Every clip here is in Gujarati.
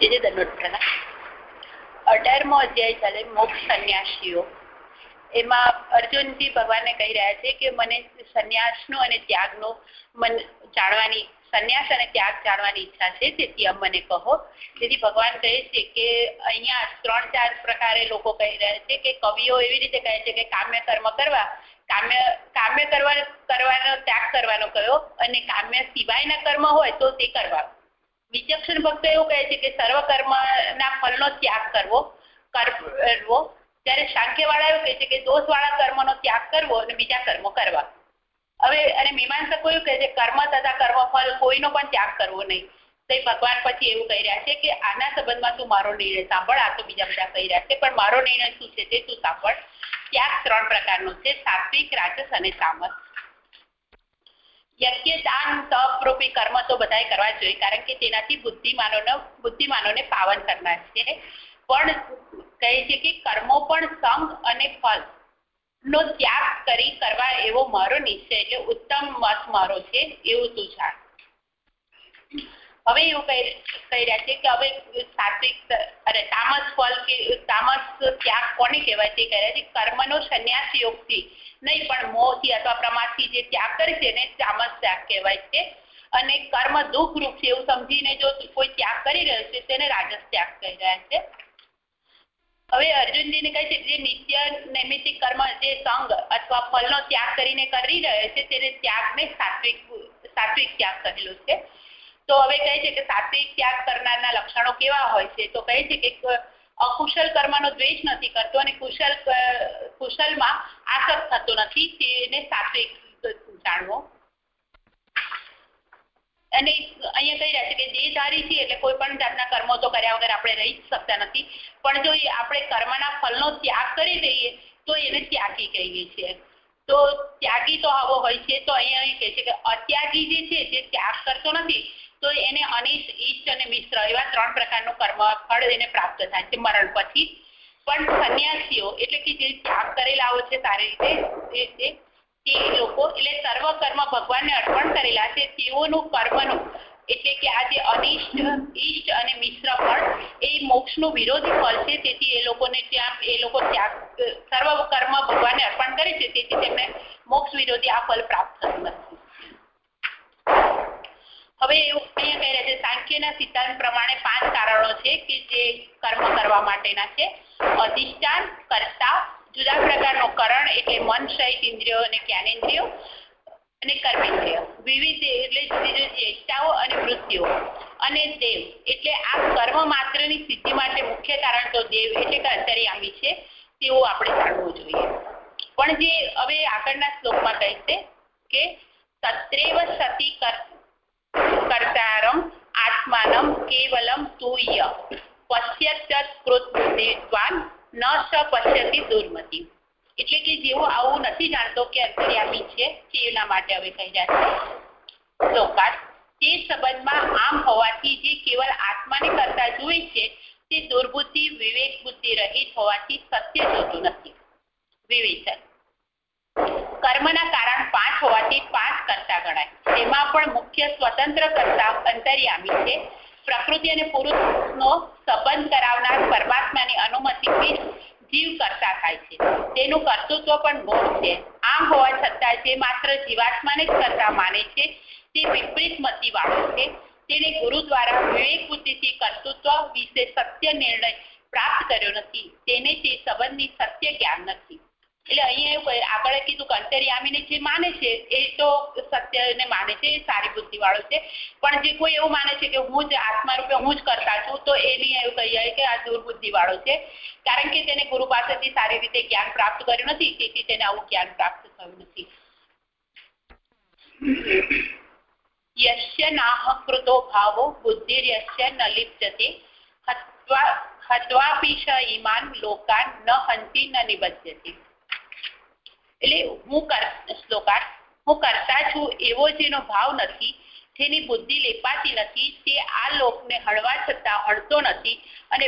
જે જે દંડોત પ્રણામ અઢારમો અધ્યાય ચાલે મોક્ષ સંન્યાસીઓ. એમાં અર્જુનજી ભગવાનને કહી રહ્યા છે કે મને સંન્યાસનો અને ત્યાગનો મન જાણવાની, સંન્યાસ અને ત્યાગ જાણવાની ઈચ્છા છે, તેથી અમ મને કહો. તેથી ભગવાન કહે છે કે અહીંયા ત્રણ ચાર પ્રકારે લોકો કહી રહ્યા છે કે કવિઓ એવી રીતે કહે છે કે કામ્ય કર્મ કરવા, કામ્ય કામ્ય કરવા, કરવાનો, ત્યાગ કરવાનો કયો અને કામ્ય સિવાયના કર્મ હોય તો તે કરવા. વિચક્ષણ ભક્તો એવું કહે છે કે સર્વ કર્મના ફલનો ત્યાગ કરવો કરવો. ત્યારે સાંખ્યવાળા એવું કહે છે કે દોષવાળા કર્મનો ત્યાગ કરવો અને બીજા કર્મો કરવા. હવે અને મીમાંસકો એવું કહે છે કર્મ તથા કર્મફળ કોઈનો પણ ત્યાગ કરવો નહીં. તો ભગવાન પછી એવું કહી રહ્યા છે કે આના સંબંધમાં તું મારો નિર્ણય સાંભળ, આ તો બીજા બધા કહી રહ્યા છે. પણ મારો નિર્ણય શું છે તે તું સાંભળ. ત્યાગ ત્રણ પ્રકારનો છે, સાત્વિક, રાજસ અને તામસ યજ્ઞ દાન તપરૂપી કર્મ તો બધાએ કરવા જોઈએ કારણ કે તેનાથી બુદ્ધિમાનોને બુદ્ધિમાનોને પાવન કરનાર છે પણ કહે છે કે કર્મો પણ સંગ અને ફલ નો ત્યાગ કરી કરવા એવો મારો નિશ્ચય એટલે ઉત્તમ મત મારો છે એવું તું જાણ. હવે એવું કહી કહી રહ્યા છે કે હવે સાત્વિક અરે તામસ ફળ કે તામસ ત્યાગ કોને કહેવાય તે કહે છે? કર્મનો સંન્યાસ યોગથી નહીં, પણ મોહથી અથવા પ્રમાદથી જે ત્યાગ કરે છે એને તામસ ત્યાગ કહેવાય છે. અને કર્મ દુઃખ રૂપ છે એવું સમજીને જો કોઈ ત્યાગ કરી રહ્યો છે, તેને રાજસ ત્યાગ કહી રહ્યા છે. હવે અર્જુનજીને કહે છે જે નિત્ય નૈમિતિક કર્મ, જે સંગ અથવા ફળનો ત્યાગ કરીને કરી રહ્યો છે, તેને ત્યાગને સાત્વિક સાત્વિક ત્યાગ કહેલો છે. તો હવે કહે છે કે સાત્વિક ત્યાગ કરનારના લક્ષણો કેવા હોય છે? તો કહે છે કે અકુશલ કર્મનો દ્વેષ નથી કરતો અને કુશલ કુશલમાં આસક્ત થતો નથી. તેને સાત્વિક જાણવો. અને અહીંયા કહી રહ્યા છે કે દેહધારી છે એટલે કોઈ પણ જાતના કર્મો તો કર્યા વગર આપણે રહી શકતા નથી. પણ જો આપણે કર્મના ફલનો ત્યાગ કરી દઈએ, તો એને ત્યાગી કહીએ છીએ. તો ત્યાગી તો આવો હોય છે. તો અહીંયા કહે છે કે અત્યાગી જે છે, જે ત્યાગ કરતો નથી તો એને અનિષ્ટ ઈષ્ટ અને મિશ્ર એવા ત્રણ પ્રકારનું કર્મ, ફળ એને પ્રાપ્ત થાય છે મરણ પછી. પણ સંન્યાસીઓ એટલે કે જે ત્યાગ કરેલા છે સારી રીતે તે લોકો એટલે સર્વ કર્મ ભગવાનને અર્પણ કરેલા છે, તેઓનું કર્મનું એટલે કે આ જે અનિષ્ટ, ઈષ્ટ અને મિશ્ર ફળ, એ મોક્ષનું વિરોધી ફળ છે. તેથી એ લોકોને ત્યાં, એ લોકો ત્યાગ, સર્વ કર્મ ભગવાનને અર્પણ કરે છે. તેથી તેમને મોક્ષ વિરોધી આ ફળ પ્રાપ્ત થતું નથી. હવે એવું અહીંયા કહી રહ્યા છે એટલે આ કર્મ માત્રની સિદ્ધિ માટે મુખ્ય કારણ તો દેવ એટલે કે છે. તેવું આપણે જાણવું જોઈએ. પણ જે હવે આગળના શ્લોકમાં કહે છે કે સત્રેવ સતી કર્તારમ આત્માનમ કેવલમ તુય પશ્યત કૃત બુદ્ધિત્વાન ન સ પશ્યતિ દુર્મતિ એટલે કે જેવો આવું નથી જાણતો કે અંતર્યામી છે તેના માટે હવે કહી રહ્યા છે શ્લોકાત તે સંબંધમાં આમ હોવાથી જે કેવળ આત્માને કરતા જોઈ છે, તે દુર્બુદ્ધિ વિવેક બુદ્ધિ રહિત હોવાથી સત્ય જોતું નથી। વિવેચન। કર્મના કારણ પાંચ હોવાથી પાંચ કરતા ગણાય. તેમાં પણ મુખ્ય સ્વતંત્ર કરતા અંતર્યામી છે. પ્રકૃતિ અને પુરુષનો સંબંધ કરાવનાર પરમાત્માની અનુમતિથી જીવ કરતા થાય છે. તેનું કર્તૃત્વ પણ ગુણ છે. આમ હોવા છતાં જે માત્ર જીવાત્માને જ કરતા માને છે, તે વિપરીત મતિ વાળો છે. તેને ગુરુ દ્વારા વિવેક બુદ્ધિથી કર્તૃત્વ વિશે સત્ય નિર્ણય પ્રાપ્ત કર્યો નથી. તેને તે સંબંધની સત્ય જ્ઞાન નથી. એટલે અહીંયા એવું કહે આગળ કીધું કે અંતર્યામીને જે માને છે, એ તો સત્યને માને છે, એ સારી બુદ્ધિ વાળો છે. પણ જે કોઈ એવું માને છે કે હું જ આત્મા રૂપે હું જ કરતા છું, તો એની એવું કહી જાય કે આ દુર્બુદ્ધિ વાળો છે. કારણ કે તેને ગુરુ પાસેથી સારી રીતે જ્ઞાન પ્રાપ્ત કર્યું નથી, તેથી તેને આવું જ્ઞાન યશ્ય નાહકૃતો ભાવો બુદ્ધિર્યશ્ય ન લિપ્યતે હત્વા હત્વાપીશ ઈમાન લોકાન ન હંતી ન નિબધ્યતે એટલે હું કર, શ્લોકાર્થ, હું કરતા છું એવો જેનો ભાવ નથી, જેની બુદ્ધિ લેપાતી નથી તે આ લોકને હળવા છતાં હળતો નથી અને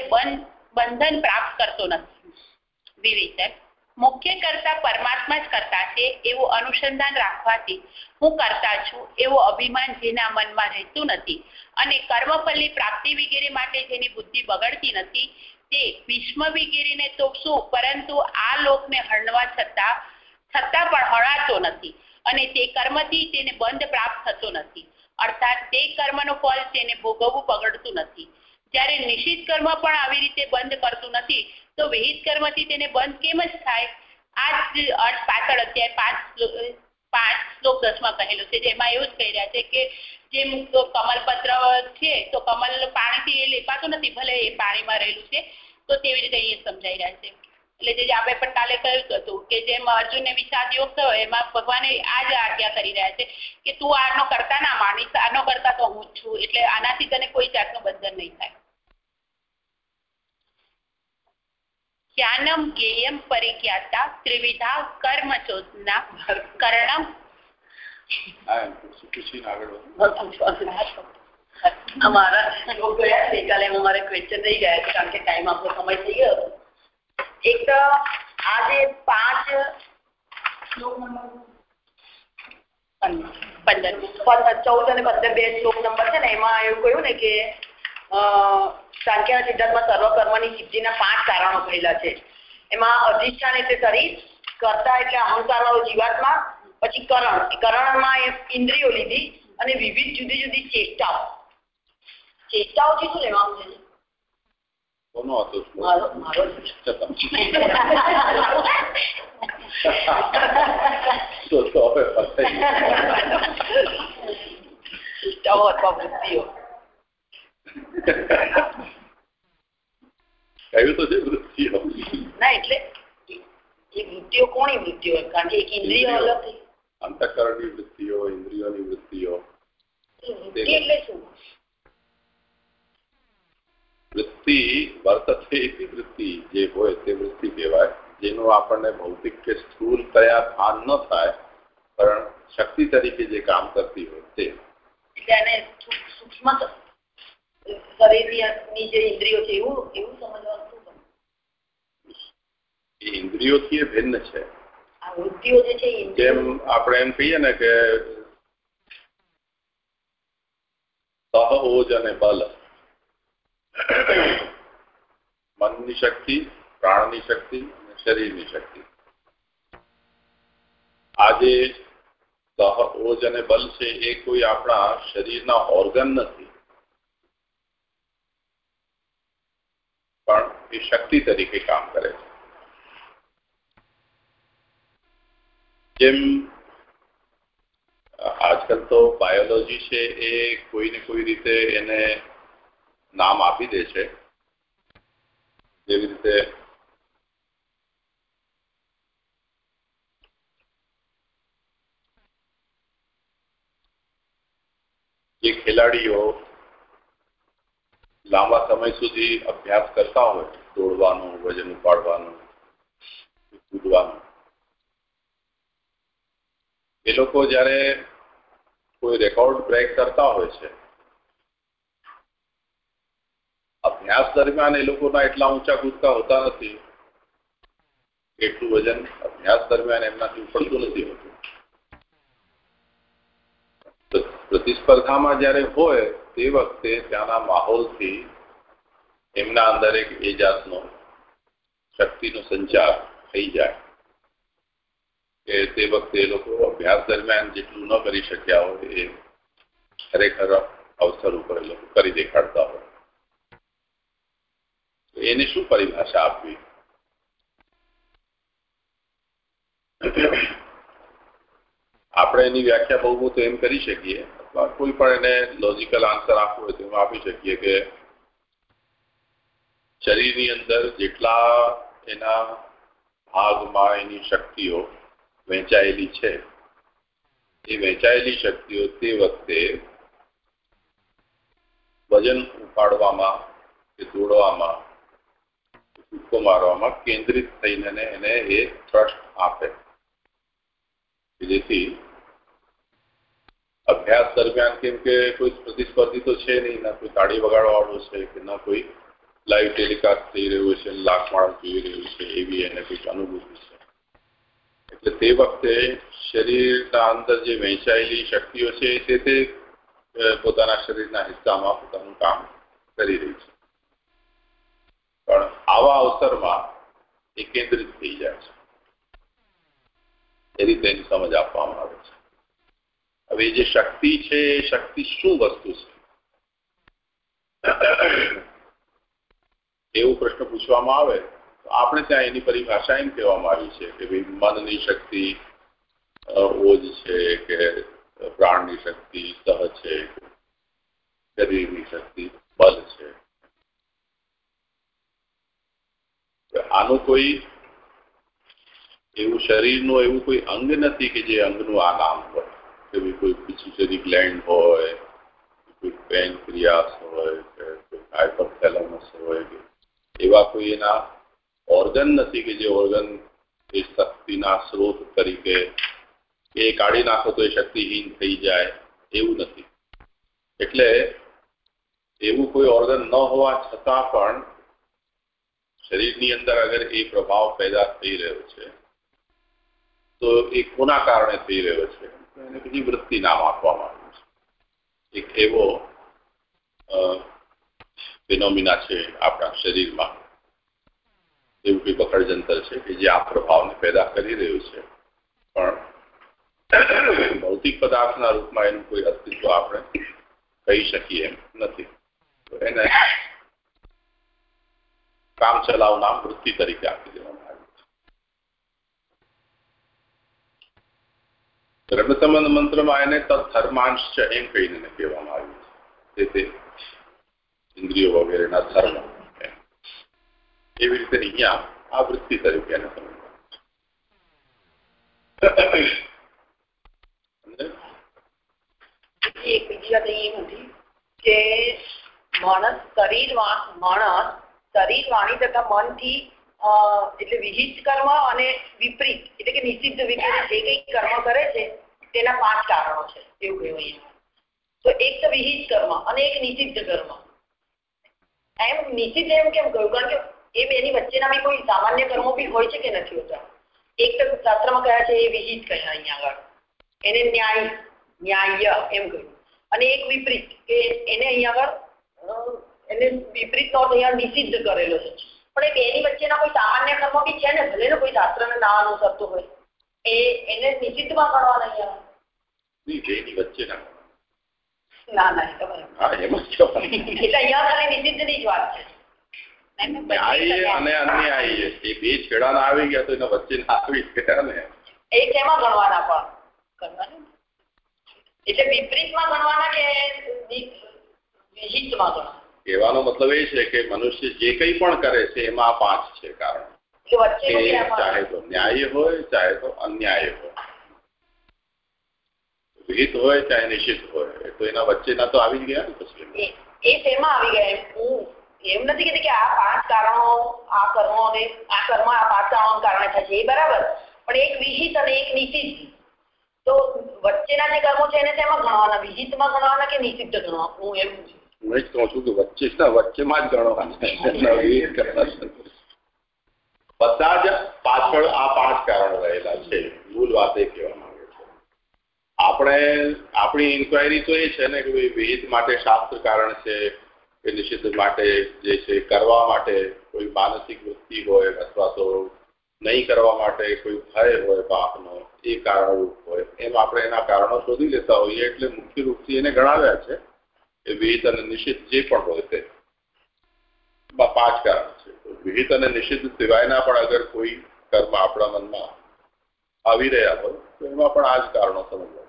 બંધન પ્રાપ્ત કરતો નથી. વિવેચન. મુખ્ય કરતા પરમાત્મા જ કરતા છે એવું અનુસંધાન રાખવાથી હું કરતા છું એવો અભિમાન જેના મનમાં રહેતું નથી અને કર્મફલની પ્રાપ્તિ વગેરે માટે જેની બુદ્ધિ બગડતી નથી તે ભીષ્મ વગેરેને તો શું? પરંતુ આ લોકને હળવા છતાં છતાં પણ હળાતો નથી અને તે કર્મથી તેને બંધ પ્રાપ્ત થતો નથી. અર્થાત તે કર્મનું ફળ તેને ભોગવવું પગડતું નથી. જ્યારે નિશ્ચિત કર્મ પણ આવી રીતે બંધ કરતું નથી, તો વિહિત કર્મથી તેને બંધ કેમ જ થાય? આ પાછળ અધ્યાય પાંચ પાંચ શ્લોક દસમાં કહેલું છે, જેમાં એવું જ કહી રહ્યા છે કે જેમ કમલપત્ર છે, તો કમલ પાણીથી એ લેપાતું નથી, ભલે એ પાણીમાં રહેલું છે, તો તેવી રીતે અહીંયા સમજાઈ રહ્યા છે. એટલે જે આપણે પણ કાલે કહ્યું હતું કે જેમ અર્જુનને વિષાદ યોગ થયો એમાં ભગવાને આ જ આજ્ઞા કરી રહ્યા છે કે તું આનો કરતા ના માનીશ આનો કરતા તો હું છું એટલે આનાથી તને કોઈ જાતનું બંધન નહીં થાય. જ્ઞાનમ જ્ઞેયમ પરિજ્ઞાતા ત્રિવિધા કર્મ કર્ણમ. અમારા શ્લોક ગયા ગઈકાલે અમારે ક્વેશ્ચન રહી ગયા કારણ કે ટાઈમ આપણો સમય થઈ ગયો. એક તો આ જે પાંચ પંદર ચૌદ અને પંદર બે શ્લોક નંબર છે ને, એમાં એવું કહ્યું ને કે સાંખ્યના સિદ્ધાંતમાં સર્વકર્મની સિદ્ધિના પાંચ કારણો કહેલા છે. એમાં અધિષ્ઠાન એટલે શરીર, કરતા એટલે અહંકાર વાળો જીવાત્મા, પછી કરણ. કરણમાં ઇન્દ્રિયો લીધી અને વિવિધ જુદી જુદી ચેષ્ટાઓ. ચેષ્ટાઓથી શું લેવાનું છે? કોનો હતો મારો તો તો હવે કહ્યું તો છે વૃત્તિઓ ના એટલે એ વૃત્તિઓ કોની વૃત્તિઓ કારણ કે એક ઇન્દ્રિય અલગ અંતઃકરણની વૃત્તિઓ ઇન્દ્રિયોની વૃત્તિઓ એટલે શું વૃત્તિ વર્તતે એવી વૃત્તિ જે હોય તે વૃત્તિ કહેવાય જેનું આપણને ભૌતિક કે સ્થૂળ કયા ભાન ન થાય પણ શક્તિ તરીકે જે કામ કરતી હોય તે. ઇન્દ્રિયોથી ભિન્ન છે. જેમ આપણે એમ કહીએ ને કે સહ ઓજ અને બલ. મનની શક્તિ, પ્રાણની શક્તિ અને શરીરની શક્તિ. આજે જે સહ ઓજ અને બલ છે એ કોઈ આપણા શરીરના ઓર્ગન નથી. પણ એ શક્તિ તરીકે કામ કરે છે. જેમ આજકાલ તો બાયોલોજી છે એ કોઈને કોઈ રીતે એને નામ આપી દે છે. જેવી રીતે જે ખેલાડીઓ લાંબા સમય સુધી અભ્યાસ કરતા હોય, દોડવાનું, વજન ઉપાડવાનું, કૂદવાનું, એ લોકો જ્યારે કોઈ રેકોર્ડ બ્રેક કરતા હોય છે અભ્યાસ દરમિયાન એ લોકોના એટલા ઊંચા કૂદકા હોતા નથી. એટલું વજન અભ્યાસ દરમિયાન એમનાથી ઉપડતું નથી હોતું. પ્ર- પ્રતિસ્પર્ધામાં જ્યારે હોય તે વખતે ત્યાંના માહોલથી એમના અંદર એક એ જાતનો શક્તિનો સંચાર થઈ જાય કે તે વખતે એ લોકો અભ્યાસ દરમિયાન જેટલું ન કરી શક્યા હોય એ ખરેખર અવસર ઉપર કરી દેખાડતા હોય. એની શું પરિભાષા આપવી? આપણે એની વ્યાખ્યા બહુ તો એમ કરી શકીએ, અથવા કોઈ પણ એને લોજિકલ આન્સર આપવો હોય તો આપી શકીએ કે શરીરની અંદર જેટલા એના ભાગમાં એની શક્તિઓ વહેંચાયેલી છે, એ વહેંચાયેલી શક્તિઓ તે વખતે વજન ઉપાડવામાં કે દોડવામાં મારવામાં કેન્દ્રિત થઈને એને એ ટ્રસ્ટ આપે. જેથી અભ્યાસ દરમિયાન કેમ કે કોઈ પ્રતિસ્પર્ધી તો છે નહીં, ના કોઈ તાળી વગાડવા છે કે ના કોઈ લાઈવ ટેલિકાસ્ટ થઈ રહ્યું છે લાખ માણસ જોઈ રહ્યું છે, એવી એને કંઈક અનુભૂતિ છે. એટલે તે વખતે શરીરના અંદર જે વહેંચાયેલી શક્તિઓ છે તે પોતાના શરીરના હિસ્સામાં પોતાનું કામ કરી રહી છે. પણ આવા અવસરમાં એ કેન્દ્રિત થઈ જાય છે. એ રીતે એની સમજ આપવામાં આવે છે. હવે જે શક્તિ છે, એ શક્તિ શું વસ્તુ છે? એવો પ્રશ્ન પૂછવામાં આવે તો આપણે ત્યાં એની પરિભાષા એમ કહેવામાં આવી છે કે ભાઈ મનની શક્તિ ઓજ છે કે પ્રાણની શક્તિ, સહ છે, શરીરની શક્તિ, બલ છે. આનું કોઈ એવું શરીરનું એવું કોઈ અંગ નથી કે જે અંગનું આ નામ હોય. કે કોઈ પિચ્યુટરી ગ્લેન્ડ હોય, કોઈ પેનક્રિયાસ હોય, કે કોઈ હાઇપરથેલેમસ હોય, કે એવા કોઈ એના ઓર્ગન નથી કે જે ઓર્ગન એ શક્તિના સ્ત્રોત તરીકે એ કાઢી નાખો તો એ શક્તિહીન થઈ જાય, એવું નથી. એટલે એવું કોઈ ઓર્ગન ન હોવા છતાં પણ શરીરની અંદર અગર એ પ્રભાવ પેદા થઈ રહ્યો છે, તો એ કોના કારણે થઈ રહ્યો છે? એને બીજી વૃત્તિ નામ આપવામાં આવ્યું છે. એક એવો ફિનોમિના છે આપણા શરીરમાં. એવું કોઈ પકડજંતર છે કે જે આ પ્રભાવને પેદા કરી રહ્યું છે? પણ ભૌતિક પદાર્થના રૂપમાં એનું કોઈ અસ્તિત્વ આપણે કહી શકીએ એમ નથી. એને કામ ચલાવ નામ વૃત્તિ તરીકે આપી દેવામાં આવ્યું છે. રમસંબંધ મંત્રમાં એને તત્ધર્માંશ એમ કહીને કહેવામાં આવ્યું છે. તે ઇન્દ્રિયો વગેરેના ધર્મ એવી રીતે અહીંયા આ વૃત્તિ તરીકે એને એક બીજી વાત એ હતી કે માણસ શરીર માણસ શરીર, વાણી તથા મનથી એટલે વિહિત કર્મ અને વિપરીત, એટલે કે નિષિદ્ધ વિપરીત જે કંઈ કર્મ કરે છે, તેના પાંચ કારણો છે, એવું કહેવાય તો એક તો વિહિત કર્મ અને એક નિષિદ્ધ કર્મ. એમ નિષિદ્ધ એમ કેમ કહ્યું? કારણ કે એ બેની વચ્ચેના બી કોઈ સામાન્ય કર્મો બી હોય છે કે નથી હોતા? એક તો શાસ્ત્રમાં કયા છે એ વિહિત કહ્યા અહીંયા આગળ. એને ન્યાય ન્યાય એમ કહ્યું. અને એક વિપરીત, કે એને અહીંયા આગળ એને વિપરીતનો અર્થ અહીંયા નિષિદ્ધ કરેલો છે. પણ એ બેની વચ્ચેના કોઈ સામાન્ય કર્મ બી છે ને? ભલે ને કોઈ શાસ્ત્રને ના અનુસરતું હોય. એ એને નિષિદ્ધમાં ગણવાના અહીંયા બેની વચ્ચેના? ના ના એ તો બરાબર. હા એમ જ એટલે અહીંયા ખાલી નિષિદ્ધની જ વાત છે. ન્યાય અને અન્યાય એ બે છેડાના આવી ગયા તો એના વચ્ચે ના આવી ગયા ને? એ કેમાં ગણવાના પણ? ગણવાના? એટલે વિપરીતમાં ગણવાના કે વિહિતમાં ગણવાના? કહેવાનો મતલબ એ છે કે મનુષ્ય જે કંઈ પણ કરે છે એમાં પાંચ છે કારણ. ચાહે તો ન્યાય હોય ચાહે તો અન્યાય હોય. વિહિત હોય ચાહે નિશ્ચિત હોય. તો એના વચ્ચેના તો આવી જ ગયા ને પછી. એ તેમાં આવી ગયા. હું એમ નથી કીધું કે આ પાંચ કારણો આ કર્મો અને આ કર્મ આ પાંચ કારણો કારણે થાય છે. એ બરાબર. પણ એક વિહિત અને એક નિશ્ચિત તો વચ્ચેના જે કર્મો છે એને તેમાં ગણવાના? વિહિતમાં ગણવાના કે નિશ્ચિત ગણવા હું એમ હું જ કહું છું કે વચ્ચે વચ્ચેમાં જ ગણો બધા જ પાછળ આ પાંચ કારણો રહેલા છે, મૂળ વાત એ કહેવા માંગે છે. આપણે, આપણી ઇન્ક્વાયરી તો એ છે ને કે ભાઈ વિહિત માટે શાસ્ત્ર કારણ છે, કે નિષિદ્ધ માટે જે છે, કરવા માટે કોઈ માનસિક વૃત્તિ હોય અથવા તો નહીં કરવા માટે કોઈ ભય હોય પાપનો, એ કારણરૂપ હોય. એમ આપણે એના કારણો શોધી લેતા હોઈએ એટલે મુખ્ય રૂપથી એને ગણાવ્યા છે. વિહિત અને નિષિદ્ધ જે પણ હોય તે. પાંચ કારણ છે. વિહિત અને નિષિદ્ધ સિવાયના પણ અગર કોઈ કર્મ આપણા મનમાં આવી રહ્યા હોય, તો એમાં પણ આ જ કારણો સમજવા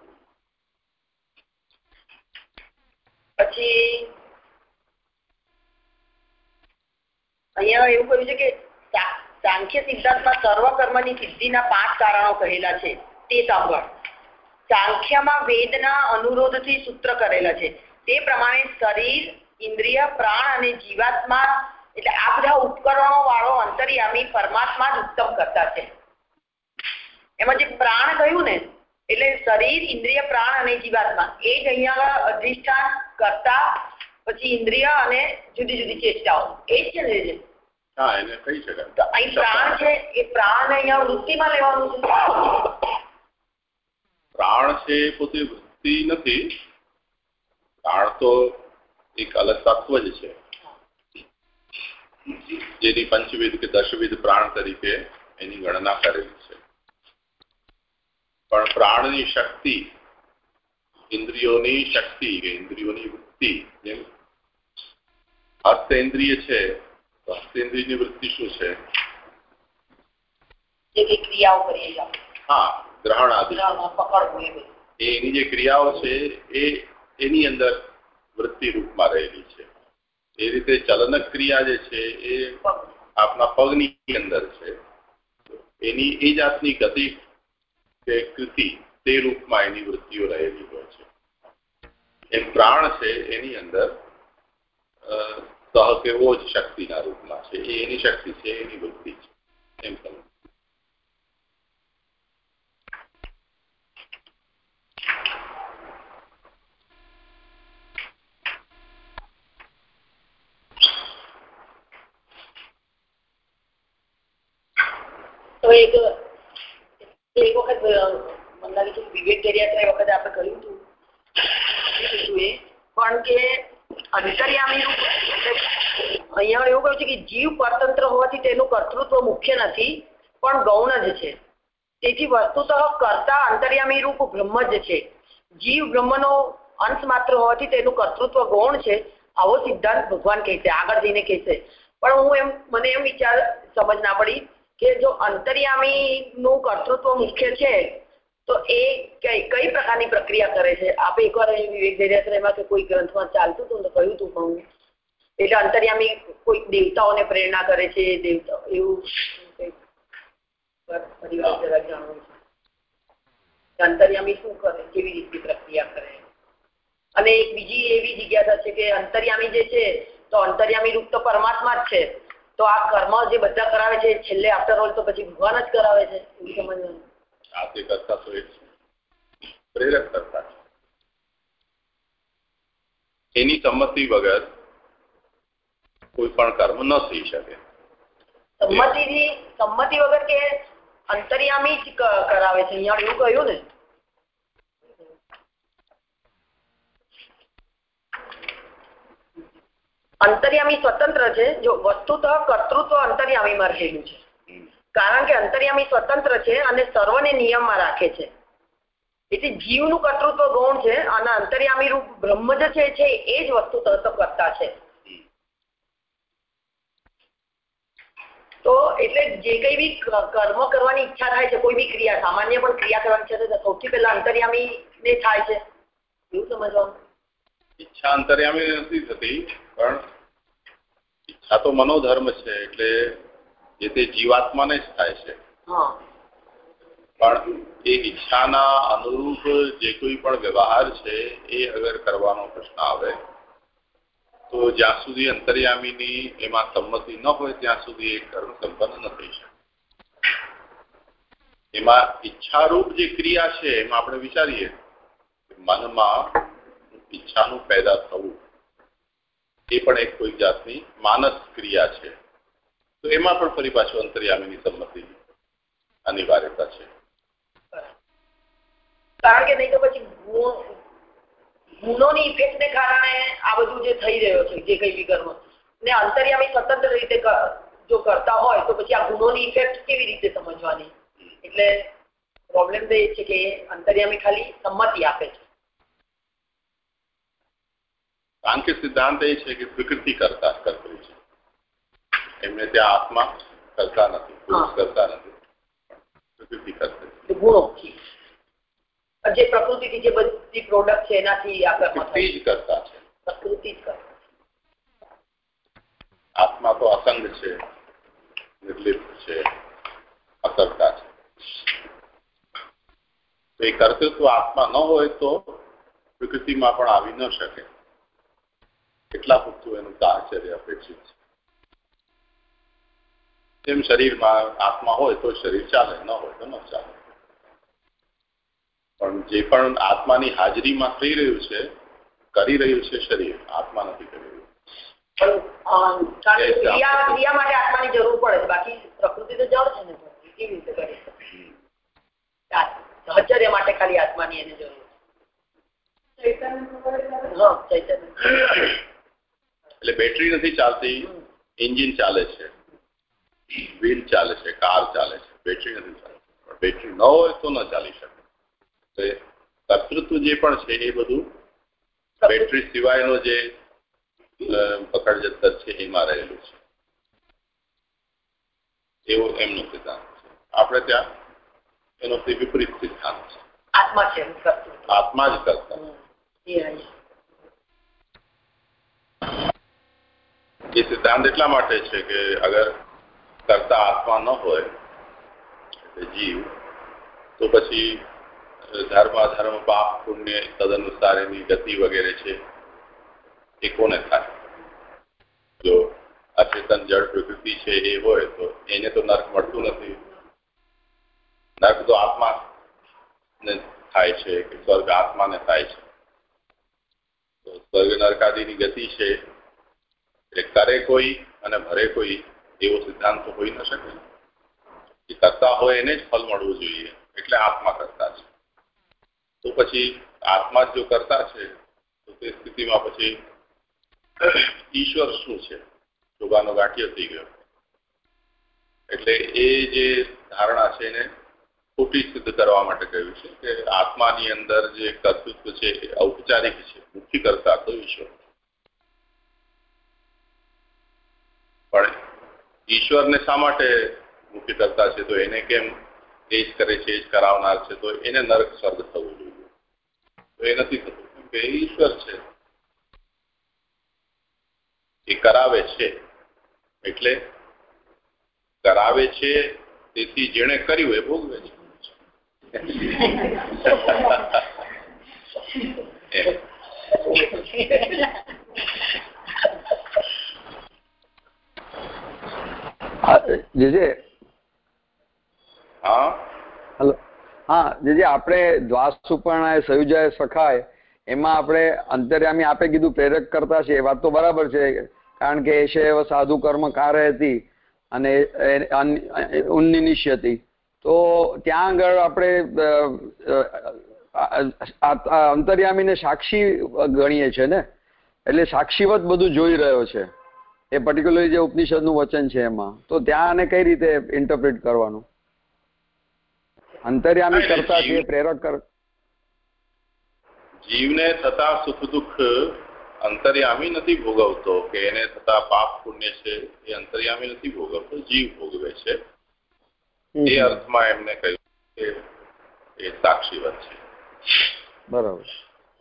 અહીંયા એવું કહ્યું છે કે સાંખ્ય સિદ્ધાંતમાં સર્વ કર્મની સિદ્ધિના પાંચ કારણો કહેલા છે. તે સાંભળ. સાંખ્યમાં વેદના અનુરોધથી સૂત્ર કરેલા છે. તે પ્રમાણે શરીર ઇન્દ્રિય પ્રાણ અને જીવાત્મા એટલે આ બધા ઉપકરણો વાળો અંતર્યામી પરમાત્મા જ ઉત્તમ કરતા છે. એમાં જે પ્રાણ કહ્યું ને એટલે શરીર ઇન્દ્રિય પ્રાણ અને જીવાત્મા એ જ અહીંયા અધિષ્ઠાન કરતા પછી ઇન્દ્રિય અને જુદી જુદી ચેષ્ટાઓ. એ જ છે ને હા એને કહી શકાય. તો અહીં પ્રાણ છે એ પ્રાણ અહીંયા વૃત્તિમાં લેવાનું છે. પ્રાણ છે પોતે વૃત્તિ નથી પ્રાણ તો એક અલગ તત્વ જ છે. જેની પંચવિધ કે દશવિધ પ્રાણ તરીકે એની ગણના કરેલી છે. પણ પ્રાણની શક્તિ ઇન્દ્રિયોની શક્તિ કે ઇન્દ્રિયોની વૃત્તિ જેમ હસ્તેન્દ્રિય છે તો હસ્તેન્દ્રિયની વૃત્તિ શું છે? જે કઈ ક્રિયાઓ કરીએ છીએ આપણે. હા ગ્રહણ આદિ. ગ્રહણમાં પકડવું એ બધું. એ એની જે ક્રિયાઓ છે એ એની અંદર વૃત્તિ રૂપમાં રહેલી છે. એ રીતે ચલનક ક્રિયા જે છે એ આપના પગની અંદર છે. એની એ જાતની ગતિ કે કૃતિ તે રૂપમાં એની વૃત્તિઓ રહેલી હોય છે. એમ પ્રાણ છે એની અંદર સહ કે જ શક્તિના રૂપમાં છે. એ એની શક્તિ છે, એની વૃત્તિ છે. એમ સમજો એક એક વખત મને લાગે છે એ વખતે આપણે કર્યું હતું. એ. પણ કે અંતર્યામી અહીંયા એવું કહ્યું છે કે જીવ પરતંત્ર હોવાથી તેનું કર્તૃત્વ મુખ્ય નથી, પણ ગૌણ જ છે. તેથી વસ્તુતઃ કરતા અંતર્યામી રૂપ બ્રહ્મ જ છે. જીવ બ્રહ્મનો અંશ માત્ર હોવાથી તેનું કર્તૃત્વ ગૌણ છે. આવો સિદ્ધાંત ભગવાન કહે છે આગળ જઈને કહેશે. પણ હું એમ મને એમ વિચાર સમજ ના પડી કે જો અંતર્યામીનું કર્તૃત્વ મુખ્ય છે, તો એ કઈ પ્રકારની પ્રક્રિયા કરે છે? આપણે એકવાર વિવેક દરિયાત્રામાં કે કોઈ ગ્રંથમાં ચાલતું હતું તો કહ્યું હતું કહું એટલે અંતર્યામી કોઈ દેવતાઓને પ્રેરણા કરે છે, દેવતા, એવું અંતર્યામી શું કરે, કેવી રીતે પ્રક્રિયા કરે? અને એક બીજી એવી જિજ્ઞાસા છે કે અંતર્યામી જે છે, તો અંતર્યામી રૂપ તો પરમાત્મા જ છે. તો આ કર્મ જે બધા કરાવે છે છેલ્લે આફ્ટર ઓલ તો પછી ભગવાન જ કરાવે છે એવું સમજવાનું. આ તે કરતા તો છે. પ્રેરક કરતા એની સંમતિ વગર કોઈ પણ કર્મ ન થઈ શકે. સંમતિથી સંમતિ વગર કે અંતર્યામી જ કરાવે છે. અહીંયા એવું કહ્યું ને અંતર્યામી સ્વતંત્ર છે. જો વસ્તુતઃ કર્તૃત્વ અંતર્યામીમાં રહેલું છે. કારણ કે અંતર્યામી સ્વતંત્ર છે અને સર્વને નિયમમાં રાખે છે. એટલે જીવનું કર્તૃત્વ ગૌણ છે અને અંતર્યામી રૂપ બ્રહ્મ જે છે એ જ વસ્તુ કરતા છે. તો એટલે જે કઈ બી કર્મ કરવાની ઈચ્છા થાય છે, કોઈ બી ક્રિયા, સામાન્ય પણ ક્રિયા કરવાની છે તો સૌથી પહેલા અંતર્યામી ને થાય છે. એવું સમજવાનું? ઈચ્છા અંતર્યામી નથી થતી, પણ ઈચ્છા તો મનોધર્મ છે એટલે જે તે જીવાત્માને જ થાય છે. પણ એ ઈચ્છાના અનુરૂપ જે કોઈ પણ વ્યવહાર છે એ અગર કરવાનો પ્રશ્ન આવે તો જ્યાં સુધી અંતર્યામીની એમાં સંમતિ ન હોય ત્યાં સુધી એ કર્મ સંપન્ન ન થઈ શકે. એમાં ઈચ્છારૂપ જે ક્રિયા છે એમાં આપણે વિચારીએ મનમાં ઈચ્છાનું પેદા થવું. એ પણ એક કોઈ જાતની માનસ ક્રિયા છે. તો એમાં પણ ફરી પાછું અંતર્યામીની સંમતિ અનિવાર્યતા છે. કારણ કે નહીં તો પછી ગુણ, ગુણોની ઇફેક્ટને કારણે આ બધું જે થઈ રહ્યો છે, જે કઈ બી કર્મ ને અંતર્યામી સ્વતંત્ર રીતે જો કરતા હોય તો પછી આ ગુણોની ઇફેક્ટ કેવી રીતે સમજવાની? એટલે પ્રોબ્લેમ તો એ છે કે અંતર્યામી ખાલી સંમતિ આપે છે. સાંખ્ય સિદ્ધાંત એ છે કે પ્રકૃતિ કરતા કરતું છે. એમને ત્યાં આત્મા કરતા નથી પુરુષ. કરતા નથી પ્રકૃતિ કરતા ગુણો જે પ્રકૃતિથી જે બધી પ્રોડક્ટ છે એનાથી પ્રકૃતિ જ કરતા છે. પ્રકૃતિ જ આત્મા તો અસંગ છે નિર્લિપ્ત છે અકર્તા છે. તો એ કર્તૃત્વ આત્મા ન હોય તો પ્રકૃતિમાં પણ આવી ન શકે. એટલા પૂરતું એનું સાહચર્ય અપેક્ષિત છે? જેમ શરીરમાં આત્મા હોય તો શરીર ચાલે ન હોય તો ન ચાલે. પણ જે પણ આત્માની હાજરીમાં થઈ રહ્યું છે કરી રહ્યું છે શરીર આત્મા નથી કરી રહ્યું. માટે આત્માની જરૂર પડે છે. બાકી પ્રકૃતિ તો જળ છે ને કેવી રીતે કરી? શકે માટે ખાલી આત્માની એની જરૂર ચૈતન્ય. એટલે બેટરી નથી ચાલતી એન્જિન ચાલે છે. વ્હીલ ચાલે છે કાર ચાલે છે બેટરી નથી ચાલતી. બેટરી ન હોય તો ન ચાલી શકે. તો કર્તૃત્વ જે પણ છે એ બધું બેટરી સિવાયનો જે પકડ જતર છે એમાં રહેલું છે. એવો એમનો સિદ્ધાંત છે. આપણે ત્યાં એનો વિપરીત સિદ્ધાંત છે. આત્મા છે આત્મા જ કરતા એ સિદ્ધાંત એટલા માટે છે કે અગર કરતા આત્મા ન હોય, એટલે જીવ, તો પછી ધર્મ અધર્મ પાપ, પુણ્ય તદનુસાર એની ગતિ વગેરે છે એ કોને થાય? જો અચેતન જળ પ્રકૃતિ છે એ હોય, તો એને તો નર્ક મળતું નથી. નર્ક તો આત્મા ને થાય છે કે સ્વર્ગ આત્માને થાય છે. સ્વર્ગ નરકાદીની ગતિ છે એટલે કરે કોઈ અને ભરે કોઈ એવો સિદ્ધાંત હોઈ ન શકે. એ કરતા હોય એને જ ફલ મળવું જોઈએ, એટલે આત્મા કરતા છે. તો પછી આત્મા જો કરતા છે, તો તે સ્થિતિમાં પછી ઈશ્વર શું છે? જોગાનો ગાંઠિયો થઈ ગયો. એટલે એ જે ધારણા છે એને ખોટી સિદ્ધ કરવા માટે કહ્યું છે કે આત્માની અંદર જે કર્તૃત્વ છે, એ ઔપચારિક છે મુખ્ય કરતા તો ઈશ્વર પણ ઈશ્વરને શા માટે મુખ્ય કરતા છે? તો એને કેમ એ જ કરે છે એ કરાવનાર છે? તો એને નરક સ્વર્ગ થવું જોઈએ. તો એ નથી થતું. કેમ કે ઈશ્વર છે. એ કરાવે છે. એટલે કરાવે છે તેથી જેણે કર્યું એ ભોગવે છે. હા હલો. હા આપણે દ્વાસ સુપર્ણાય સયુજાય સખાય એમાં આપણે અંતર્યામી આપે કીધું પ્રેરક કરતા છે એ વાત તો બરાબર છે કારણ કે એ છે સાધુ કર્મ કાર્ય હતી અને ઉન્નિનિશ્યતી તો ત્યાં આગળ આપણે અંતર્યામીને સાક્ષી ગણીએ છીએ ને? એટલે સાક્ષીવત બધું જોઈ રહ્યો છે. એ પર્ટિક્યુલરલી જે ઉપનિષદનું વચન છે એમાં તો ત્યાં આને કઈ રીતે ઇન્ટરપ્રિટ કરવાનું? અંતર્યામી કરતા છે પ્રેરક કર જીવને થતા સુખ દુઃખ અંતર્યામી નથી ભોગવતો કે એને થતા પાપ પુણ્ય છે એ અંતર્યામી નથી ભોગવતો જીવ ભોગવે છે. એ અર્થમાં એમને કહ્યું કે એ સાક્ષીવત છે. બરાબર.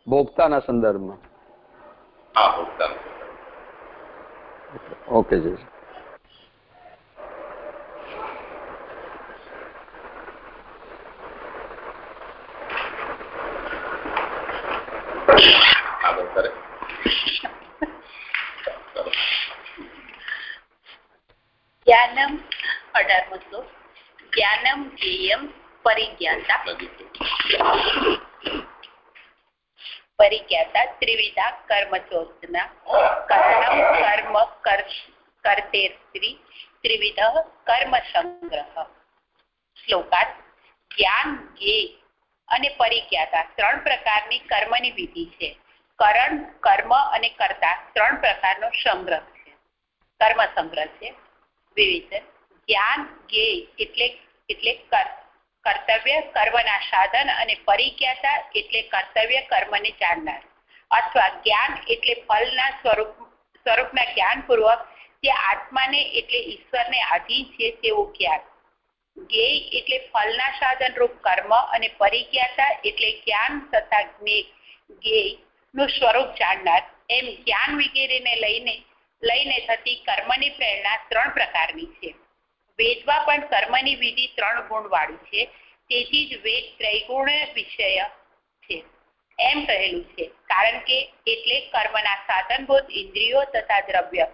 ભોગતાના સંદર્ભમાં. હા ભોગતા નથી. ઓકે જી જ્ઞાનમ અઢારમો શ્લોક જ્ઞાનમ જ્ઞેયમ પરિજ્ઞાતા પરિજ્ઞાતા ત્રિવિધા કર્મ ચોદના કારણમ કર્મ કર- કર્તેર્સ્ત્રી ત્રિવિધ કર્મ સંગ્રહ શ્લોકાર્થ જ્ઞાન અને પરિજ્ઞાતા ત્રણ પ્રકારની કર્મની વિધિ છે. કરણ, કર્મ અને કર્તા ત્રણ પ્રકારનો સંગ્રહ છે. કર્મ સંગ્રહ છે. વિવિધ જ્ઞાન જ્ઞેય એટલે એટલે કર્તવ્ય, કર્મના સાધન અને પરિજ્ઞાતા એટલે કર્તવ્ય, કર્મને જાણનાર. અથવા જ્ઞાન એટલે ફલના સ્વરૂપ, સ્વરૂપના જ્ઞાનપૂર્વક તે આત્માને એટલે ઈશ્વરને આધીન છે તેવું જ્ઞાન. જ્ઞેય એટલે ફલના સાધન રૂપ કર્મ અને પરિજ્ઞાતા એટલે જ્ઞાન તથા જ્ઞેયનું સ્વરૂપ જાણનાર. એમ જ્ઞાન વગેરેને લઈને લઈને થતી કર્મની પ્રેરણા ત્રણ પ્રકારની છે. વેદમાં પણ કર્મની વિધિ ત્રણ ગુણ વાળી છે. તેથી જ વેદ ત્રિગુણ વિષય છે. એમ કહેલું છે. કારણ કે એટલે કર્મના સાધનભૂત ઇન્દ્રિયો તથા દ્રવ્ય.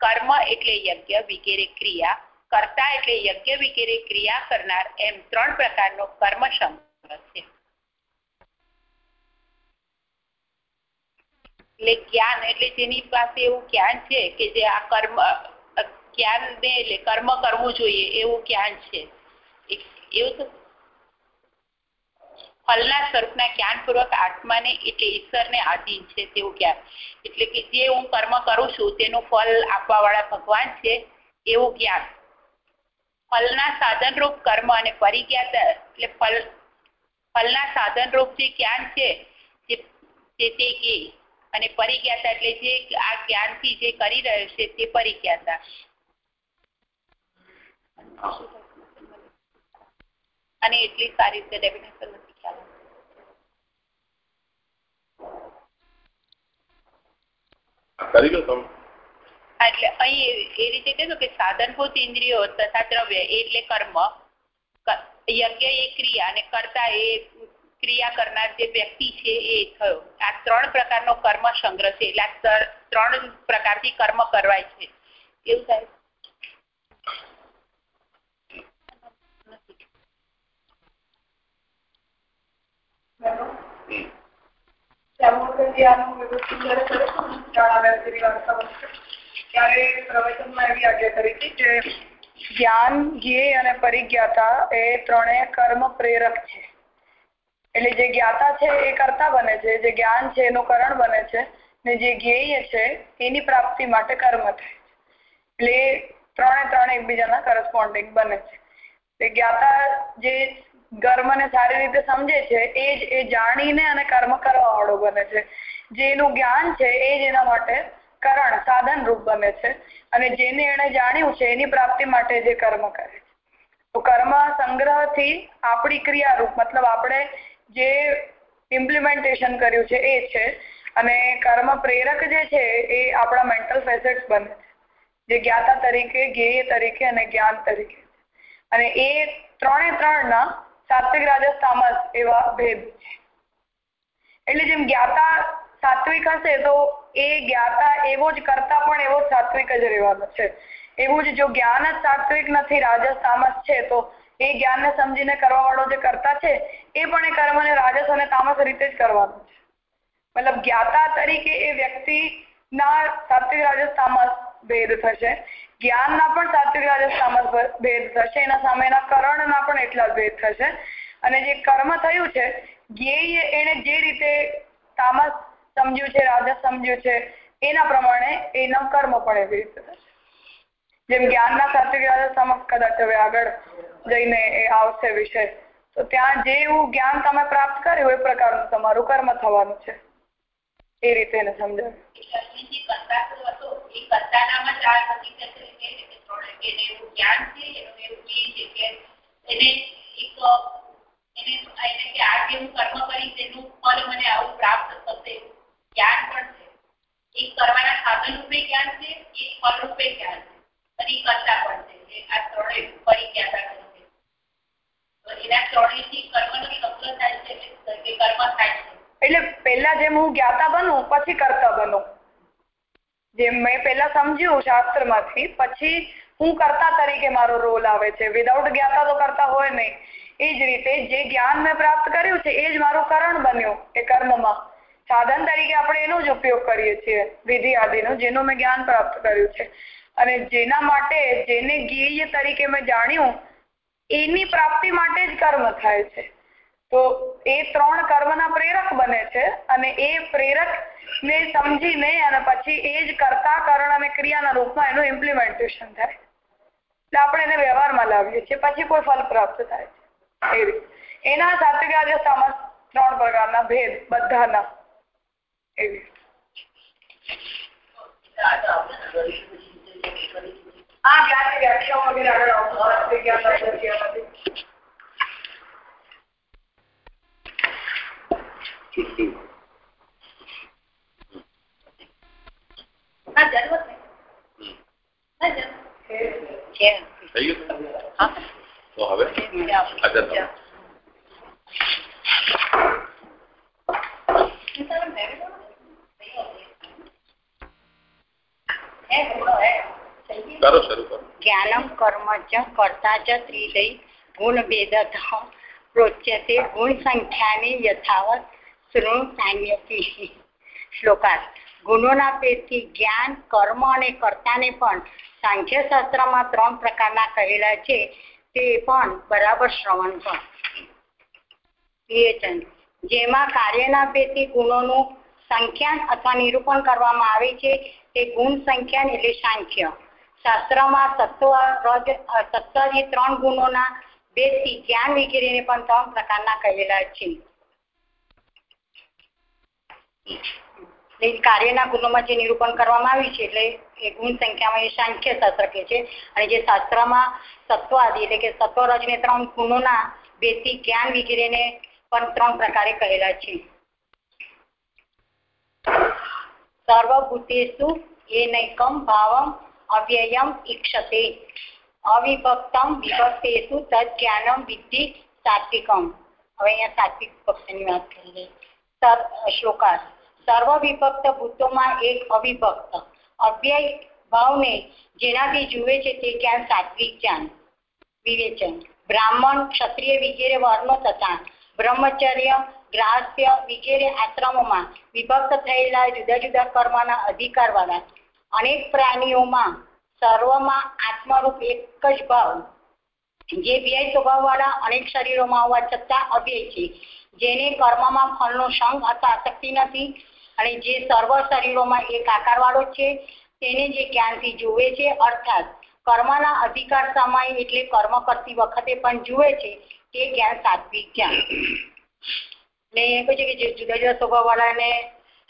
કર્મ એટલે યજ્ઞ વગેરે ક્રિયા. કર્તા એટલે યજ્ઞ વગેરે ક્રિયા કરનાર એમ ત્રણ પ્રકારનો કર્મ સંગ્રહ છે. એટલે જ્ઞાન એટલે જેની પાસે એવું જ્ઞાન છે કે જે આ કર્મ જ્ઞાનને એટલે કર્મ કરવું જોઈએ, એવું જ્ઞાન છે? એવું ફલના સ્વરૂપના જ્ઞાનપૂર્વક આત્માને એટલે ઈશ્વરને આધીન છે તેવું જ્ઞાન એટલે કે જે હું કર્મ કરું છું, તેનું ફલ આપવાવાળા ભગવાન છે એવું જ્ઞાન ફલના સાધનરૂપ કર્મ અને પરિજ્ઞાત, એટલે ફલ, ફલના સાધનરૂપ જે જ્ઞાન છે, જે તે પરિજ્ઞાતા એટલે જે આ જ્ઞાનથી જે કરી રહ્યો છે તે પરિજ્ઞાતા. અને એટલી સારી રીતે ડેફિનેશન નથી ખ્યાલ. કરી લો તમે. એટલે અહીં એ રીતે કીધું કે સાધનભૂત ઇન્દ્રિયો તથા દ્રવ્ય એટલે કર્મ. યજ્ઞ એ ક્રિયા અને કર્તા એ ક્રિયા કરનાર જે વ્યક્તિ છે એ થયો. આ ત્રણ પ્રકારનો કર્મ સંગ્રહ છે. એટલે આ ત્રણ પ્રકારથી કર્મ કરવાય છે. એવું થાય? ત્યારે પ્રવચનમાં એવી આજ્ઞા કરી હતી કે જ્ઞાન, જ્ઞેય અને પરિજ્ઞાતા એ ત્રણેય કર્મ જે જ્ઞાતા છે એ કરતા બને છે, જે જ્ઞાન છે એનું કરણ બને છે, ને જે જ્ઞેય છે એની પ્રાપ્તિ માટે કર્મ થાય એટલે ત્રણે ત્રણ એકબીજાના કરસ્પોન્ડિંગ બને છે. જ્ઞાતા જે કર્મને સારી રીતે સમજે છે, એ જ એ જાણીને અને કર્મ કરવા વાળો બને છે. જે એનું જ્ઞાન છે, એ જ એના માટે કરણ, સાધન રૂપ બને છે. અને જેને એને જાણ્યું છે, એની પ્રાપ્તિ માટે જે કર્મ કરે છે. તો કર્મ સંગ્રહથી આપણી ક્રિયારૂપ, મતલબ આપણે જે ઇમ્પ્લિમેન્ટેશન કર્યું છે, એ છે. અને કર્મ પ્રેરક જે છે, એ આપણા મેન્ટલ ફેસેટ્સ બને છે. જે જ્ઞાતા તરીકે જ્ઞેય તરીકે અને જ્ઞાન તરીકે. અને એ ત્રણે ત્રણના સાત્વિક રાજસ તામસ એવા ભેદ. છે એટલે જેમ જ્ઞાતા સાત્વિક હશે તો એ જ્ઞાતા એવો જ કરતા પણ એવો સાત્વિક જ રહેવાનો છે. એવું જ જો જ્ઞાન જ સાત્વિક નથી રાજસ તામસ છે, તો એ જ્ઞાનને સમજીને કરવા વાળો જે કરતા છે, એ પણ એ કર્મને રાજસ અને તામસ રીતે જ કરવાનું છે. મતલબ જ્ઞાતા તરીકે એ વ્યક્તિના સાત્વિક રાજસ તામસ ભેદ થશે. જ્ઞાનના પણ સાત્વિક રાજસ તામસ ભેદ થશે. એના સામેના કરણના પણ એટલા ભેદ થશે. અને જે કર્મ થયું છે જ્ઞેય એને જે રીતે તામસ સમજ્યું છે રાજસ સમજ્યું છે, એના પ્રમાણે એના કર્મ પણ એવી રીતે થશે. જેમ જ્ઞાનના સાત્વિક રાજસ તામસ કદાચ હવે આગળ જઈને એ આવશે વિષય તો ત્યાં જે એવું જ્ઞાન તમે પ્રાપ્ત કર્યું, એ પ્રકારનું તમારું કર્મ થવાનું છે. એ રીતે એને છે એને ત્રણેય ત્રણેયથી કર્મનો સંગ્રહ થાય છે કર્મ થાય છે. એટલે પહેલા જેમ હું જ્ઞાતા બનું, પછી કરતા બનું. જેમ મેં પહેલા સમજ્યું શાસ્ત્રમાંથી, પછી હું કરતા તરીકે મારો રોલ આવે છે. વિધાઉટ જ્ઞાતા તો કરતા હોય નહીં. એ જ રીતે જે જ્ઞાન મેં પ્રાપ્ત કર્યું છે, એ જ મારું કરણ બન્યું એ કર્મમાં. સાધન તરીકે આપણે એનો જ ઉપયોગ કરીએ છીએ, વિધિ આદિનો, જેનું મેં જ્ઞાન પ્રાપ્ત કર્યું છે. અને જેના માટે, જેને જ્ઞેય તરીકે મેં જાણ્યું, એની પ્રાપ્તિ માટે જ કર્મ થાય છે. તો એ ત્રણ કર્મના પ્રેરક બને છે અને એ પ્રેરક ને સમજીને અને પછી એ જ કરતા કરણ અને ક્રિયાના રૂપમાં એનું ઇમ્પ્લિમેન્ટેશન થાય. એટલે આપણે એને વ્યવહારમાં લાવીએ છીએ. પછી કોઈ ફલ પ્રાપ્ત થાય છે. એવી એના સાત્વિક રાજસ્થામાં ત્રણ પ્રકારના ભેદ બધાના. એવી હા વ્યાખ્યાઓ વગેરે સાત્વિક જ્ઞાન વ્યાખ્યામાંથી ચૂસું હા જરૂર નહીં હા જરૂર છે થઈ ગયું હા તો હવે આગળ તમે. કરો શરૂ કરો જ્ઞાનમ શૃણુ સામ્યપી શ્લોકાર્થ ગુણોના ભેદથી જ્ઞાન, કર્મ અને કર્તાને પણ સાંખ્ય ત્રણ પ્રકારના કહેલા છે. તે પણ બરાબર કાર્યના ભેદથી ગુણોનું સંખ્યાન અથવા નિરૂપણ કરવામાં આવે છે, તે ગુણ સંખ્યાન એટલે સાંખ્ય. શાસ્ત્રમાં રજ સત્વ જે ત્રણ ગુણોના ભેદથી જ્ઞાન વગેરેને પણ ત્રણ પ્રકારના કહેલા છે. એટલે કાર્યના ગુણોમાં જે નિરૂપણ કરવામાં આવ્યું છે, એટલે એ ગુણ સંખ્યામાં એ સાંખ્ય શાસ્ત્ર કહે છે. અને જે શાસ્ત્રમાં સત્વાદી એટલે કે સત્વરજને ત્રણ ગુણોના ભેદથી જ્ઞાન વગેરેને પણ ત્રણ પ્રકારે કહેલા છે. સર્વભૂતેષુ એનૈકમ ભાવમ અવ્યયમ ઈક્ષતે. અવિભક્તમ વિભક્તેષુ તદ જ્ઞાનમ વિદ્ધિ સાત્વિકમ હવે અહીંયા સાત્વિક પક્ષની વાત કરી રહી સર્વ વિભક્ત ભૂતોમાં એક અવિભક્ત. અવ્યય ભાવને જેનાથી જુએ છે તે ક્યાં સાત્વિક જ્ઞાન? વિવેચન. બ્રાહ્મણ ક્ષત્રિય વગેરે વર્ણો તથા બ્રહ્મચર્ય ગ્રાહસ્ય વગેરે આશ્રમોમાં વિભક્ત થયેલા જુદા જુદા કર્મના અધિકાર વાળા અનેક પ્રાણીઓમાં સર્વમાં આત્મારૂપ એક જ ભાવ. જે વ્યય સ્વભાવ વાળા અનેક શરીરોમાં હોવા છતાં અવ્યય છે. જેને કર્મમાં ફળનો સંગ અથવા આસક્તિ નથી અને જે સર્વ શરીરોમાં એક આકારવાળો છે, તેને જે જ્ઞાનથી જુએ છે, અર્થાત કર્મના અધિકાર સમય એટલે કર્મ કરતી વખતે પણ જુએ છે, તે જ્ઞાન સાત્વિક જ્ઞાન. ને કહે છે કે જે જુદા જુદા સ્વભાવવાળાને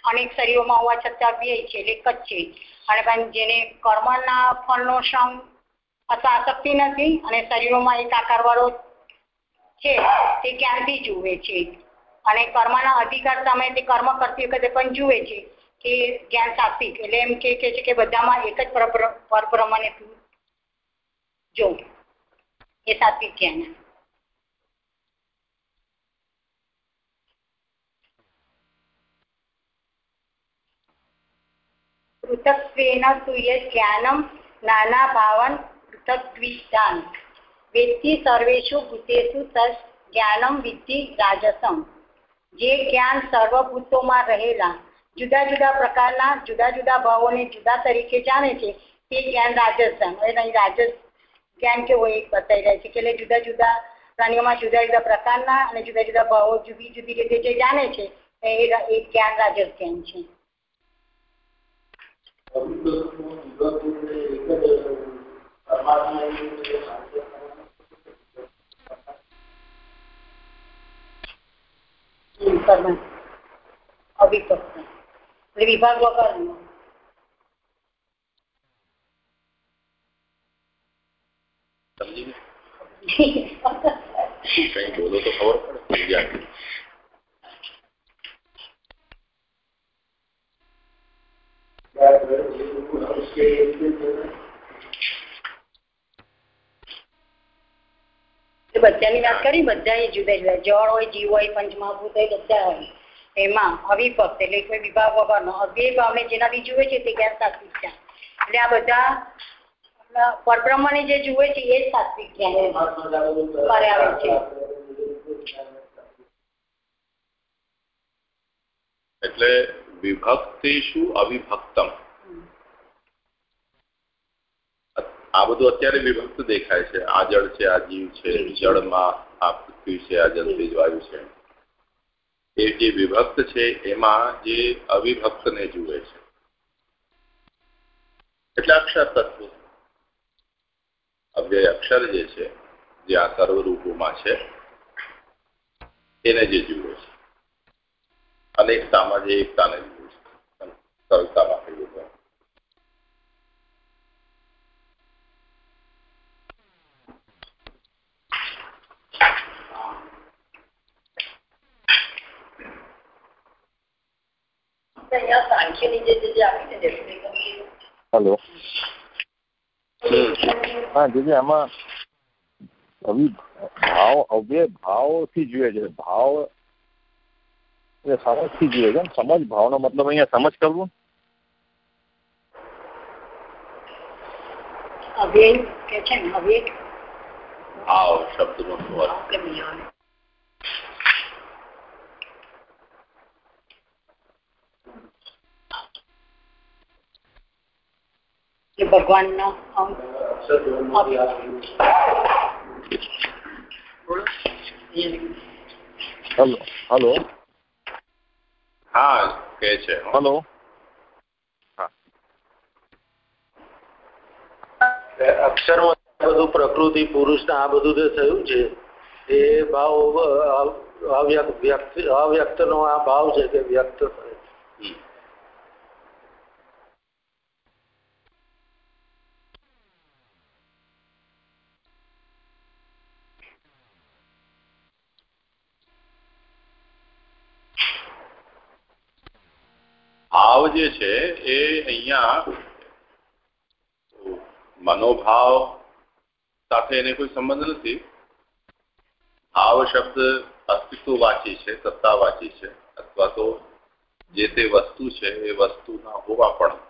અનેક શરીરોમાં હોવા છતાં વ્યય છે, એટલે એક જ છે. અને પણ જેને કર્મના ફળનો શ્રમ અથવા આસક્તિ નથી અને શરીરોમાં એક આકારવાળો છે, તે જ્ઞાનથી જુએ છે? અને કર્મના અધિકાર સમયે તે કર્મ કરતી વખતે પણ જુએ છે કે જ્ઞાન સાત્વિક એટલે એમ કે છે કે બધામાં એક જ પરબ્રહ્મને તું જો. એ સાત્વિક જ્ઞાન પૃથક્ત્વેન તુય જ્ઞાનમ નાના ભાવન પૃથગ્વિદાન વેત્તિ સર્વેષુ ભૂતેષુ તસ જ્ઞાનમ વિદ્ધિ રાજસમ. જે જ્ઞાન સર્વભૂતોમાં રહેલા, જુદા જુદા પ્રકારના, જુદા જુદા ભાવોને જુદા તરીકે જાણે છે, તે જ્ઞાન રાજસ્થાન એટલે અહીં રાજસ જ્ઞાન કેવું એક બતાવી રહ્યા છે કે એટલે જુદા જુદા પ્રાણીઓમાં જુદા જુદા પ્રકારના અને જુદા જુદા ભાવો જુદી જુદી રીતે જે જાણે છે, એ જ્ઞાન રાજસ છે. વિભાગ વગરનો કઈ બોલો તો ખબર પડે બધાની વાત કરી બધા જુદા જુદા જળ હોય જીવ હોય પંચમહાભૂત હોય બધા હોય. એમાં અવિભક્ત એટલે કોઈ વિભાગ વગરનો અવ્યય ભાવને જેનાથી જુએ છે તે ગેર સાત્વિક જ્ઞાન એટલે આ બધા પરબ્રહ્મને જે જુએ છે એ જ સાત્વિક જ્ઞાન આવે છે. એટલે વિભક્તિશુ અવિભક્તમ. આ બધું અત્યારે વિભક્ત દેખાય છે. આ જળ છે આ જીવ છે જળમાં આ પૃથ્વી છે આ જલ તેજ વાયુ છે. એ જે વિભક્ત છે એમાં જે અવિભક્તને જુએ છે. એટલે અક્ષર તત્વ. અવ્યય અક્ષર જે છે જે આ સર્વ રૂપોમાં છે એને જે જુએ છે. અનેકતામાં જે એકતાને જુએ છે. સરળતામાં. અહીંયા સાંખ્યની જે જે આપી છે હલો હા જીજી આમાં ભાવ અવ્યય ભાવથી જોઈએ છે. ભાવ એ સમજથી જોઈએ છે. ને સમજ ભાવનો મતલબ અહીંયા સમજ કરવું? અવ્યય કે છે ને અવ્યય ભાવ શબ્દનો જે ભગવાનનો હલો હલો. હા કે છે હલો. અક્ષરમાં બધું પ્રકૃતિ પુરુષ આ બધું જે થયું છે એ ભાવ અવ્યક્ત વ્યક્તિ અવ્યક્ત નો આ ભાવ છે કે વ્યક્ત થાય જે છે એ અહીંયા મનોભાવ સાથે એને કોઈ સંબંધ નથી. ભાવ શબ્દ અસ્તિત્વવાચી છે સત્તાવાચી છે, અથવા તો જે તે વસ્તુ છે એ વસ્તુના હોવા પણ.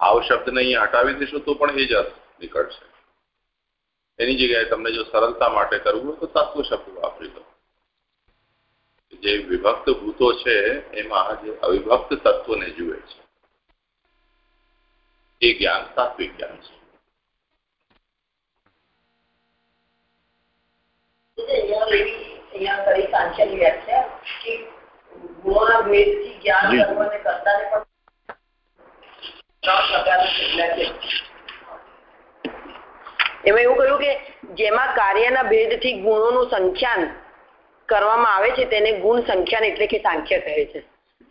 ભાવ શબ્દને અહીંયા હટાવી દેશો તો પણ એ જ અર્થ નીકળશે. એની જગ્યાએ તમને જો સરળતા માટે કરવું હોય તો તત્વ શબ્દ વાપરી લો. જે વિભક્ત ભૂતો છે એમાં જે અવિભક્ત તત્વને જુએ છે. એ જ્ઞાન સાત્વિક જ્ઞાન છે. એમાં એવું કહ્યું કે જેમાં કાર્યના ભેદથી ગુણોનું સંખ્યાન કરવામાં આવે છે તેને ગુણ સંખ્યાન એટલે કે સાંખ્ય કહે છે.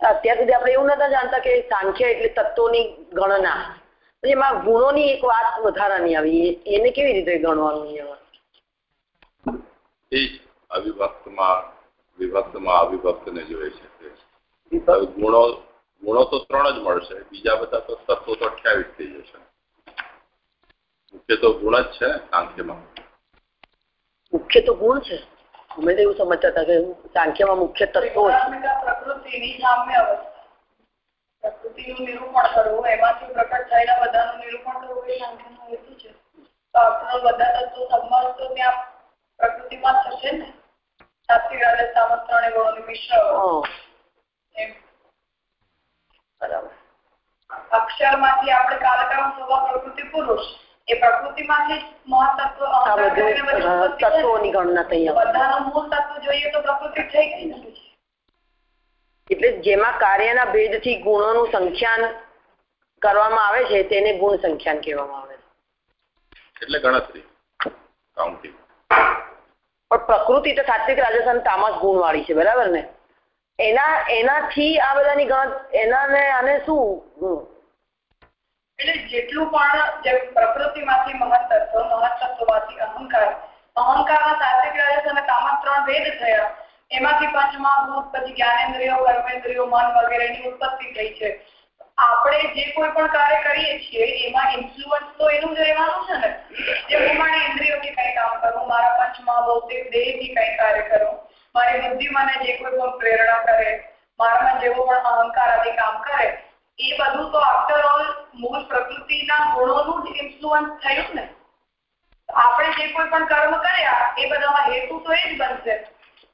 અત્યાર સુધી આપણે એવું નતા જાણતા કે સાંખ્ય એટલે તત્વોની ગણના. એમાં ગુણોની એક વાત વધારાની આવી. એને કેવી રીતે ગણવાનું એ જ અવિભક્તમાં વિભક્તમાં અવિભક્તને જોઈએ છે. ગુણો ગુણો તો ત્રણ જ મળશે. બીજા બધા તો તત્વો તો અઠ્યાવીસ થઈ જશે. મુખ્ય તો ગુણ જ છે સાંખ્યમાં. મુખ્ય તો ગુણ છે. અમે તો એવું સમજતા હતા કે સાંખ્યમાં મુખ્ય તત્વો છે. ગુણાત્મિકા પ્રકૃતિની સામ્ય અવસ્થા. પ્રકૃતિનું નિરૂપણ કરવું એમાંથી પ્રકટ થયેલા બધાનું નિરૂપણ કરવું એ સાંખ્યનો હેતુ છે. તો આપણો બધા તત્વો સમાસ તો ત્યાં પ્રકૃતિમાં થશે ને? સાત્વિક તામસ ત્રણે ગુણોની મિશ્ર. હં, એમ. અક્ષરમાંથી આપણે કાલક્રમ સ્વભાવ પ્રકૃતિ પુરુષ. એ પ્રકૃતિમાંથી. તત્વોની ગણના થઈ આવે. બધાનું મૂળ તત્વ જોઈએ તો પ્રકૃતિ થઈ ગઈ. એટલે જેમાં કાર્યના ભેદથી ગુણોનું સંખ્યાન કરવામાં આવે છે તેને ગુણ સંખ્યાન કહેવામાં આવે છે એટલે ગણતરી કાઉન્ટિંગ પણ પ્રકૃતિ તો સાત્વિક રાજસ્થાન તામસ ગુણ વાળી છે બરાબર ને એના એનાથી આ બધાની ગણ એના ને આને શું. એટલે જેટલું પણ જે પ્રકૃતિમાંથી મહત્તત્વ મહત્તત્વમાંથી અહંકાર અહંકારના સાત્વિક રાજસ અને તામસ ત્રણ ભેદ થયા. એમાંથી પછી જ્ઞાનેન્દ્રિયો, કર્મેન્દ્રિયો, મન વગેરેની ઉત્પત્તિ થઈ છે. આપણે જે કોઈ પણ કાર્ય કરીએ છીએ, એમાં ઇન્ફ્લુઅન્સ તો એનું જ રહેવાનું છે ને? જે હું મારી ઇન્દ્રિયોથી કંઈ કામ કરું, મારા પંચમહાભૌતિક દેહથી કંઈ કાર્ય કરું, મારી બુદ્ધિ મને જે કોઈ પણ પ્રેરણા કરે, મારામાં જેવો પણ અહંકાર આદિ કામ કરે એ બધું તો આફ્ટર મૂળ પ્રકૃતિના ગુણોનું આપણે જે કોઈ પણ કર્મ કર્યા, એ બધામાં હેતુ તો એ જ બનશે.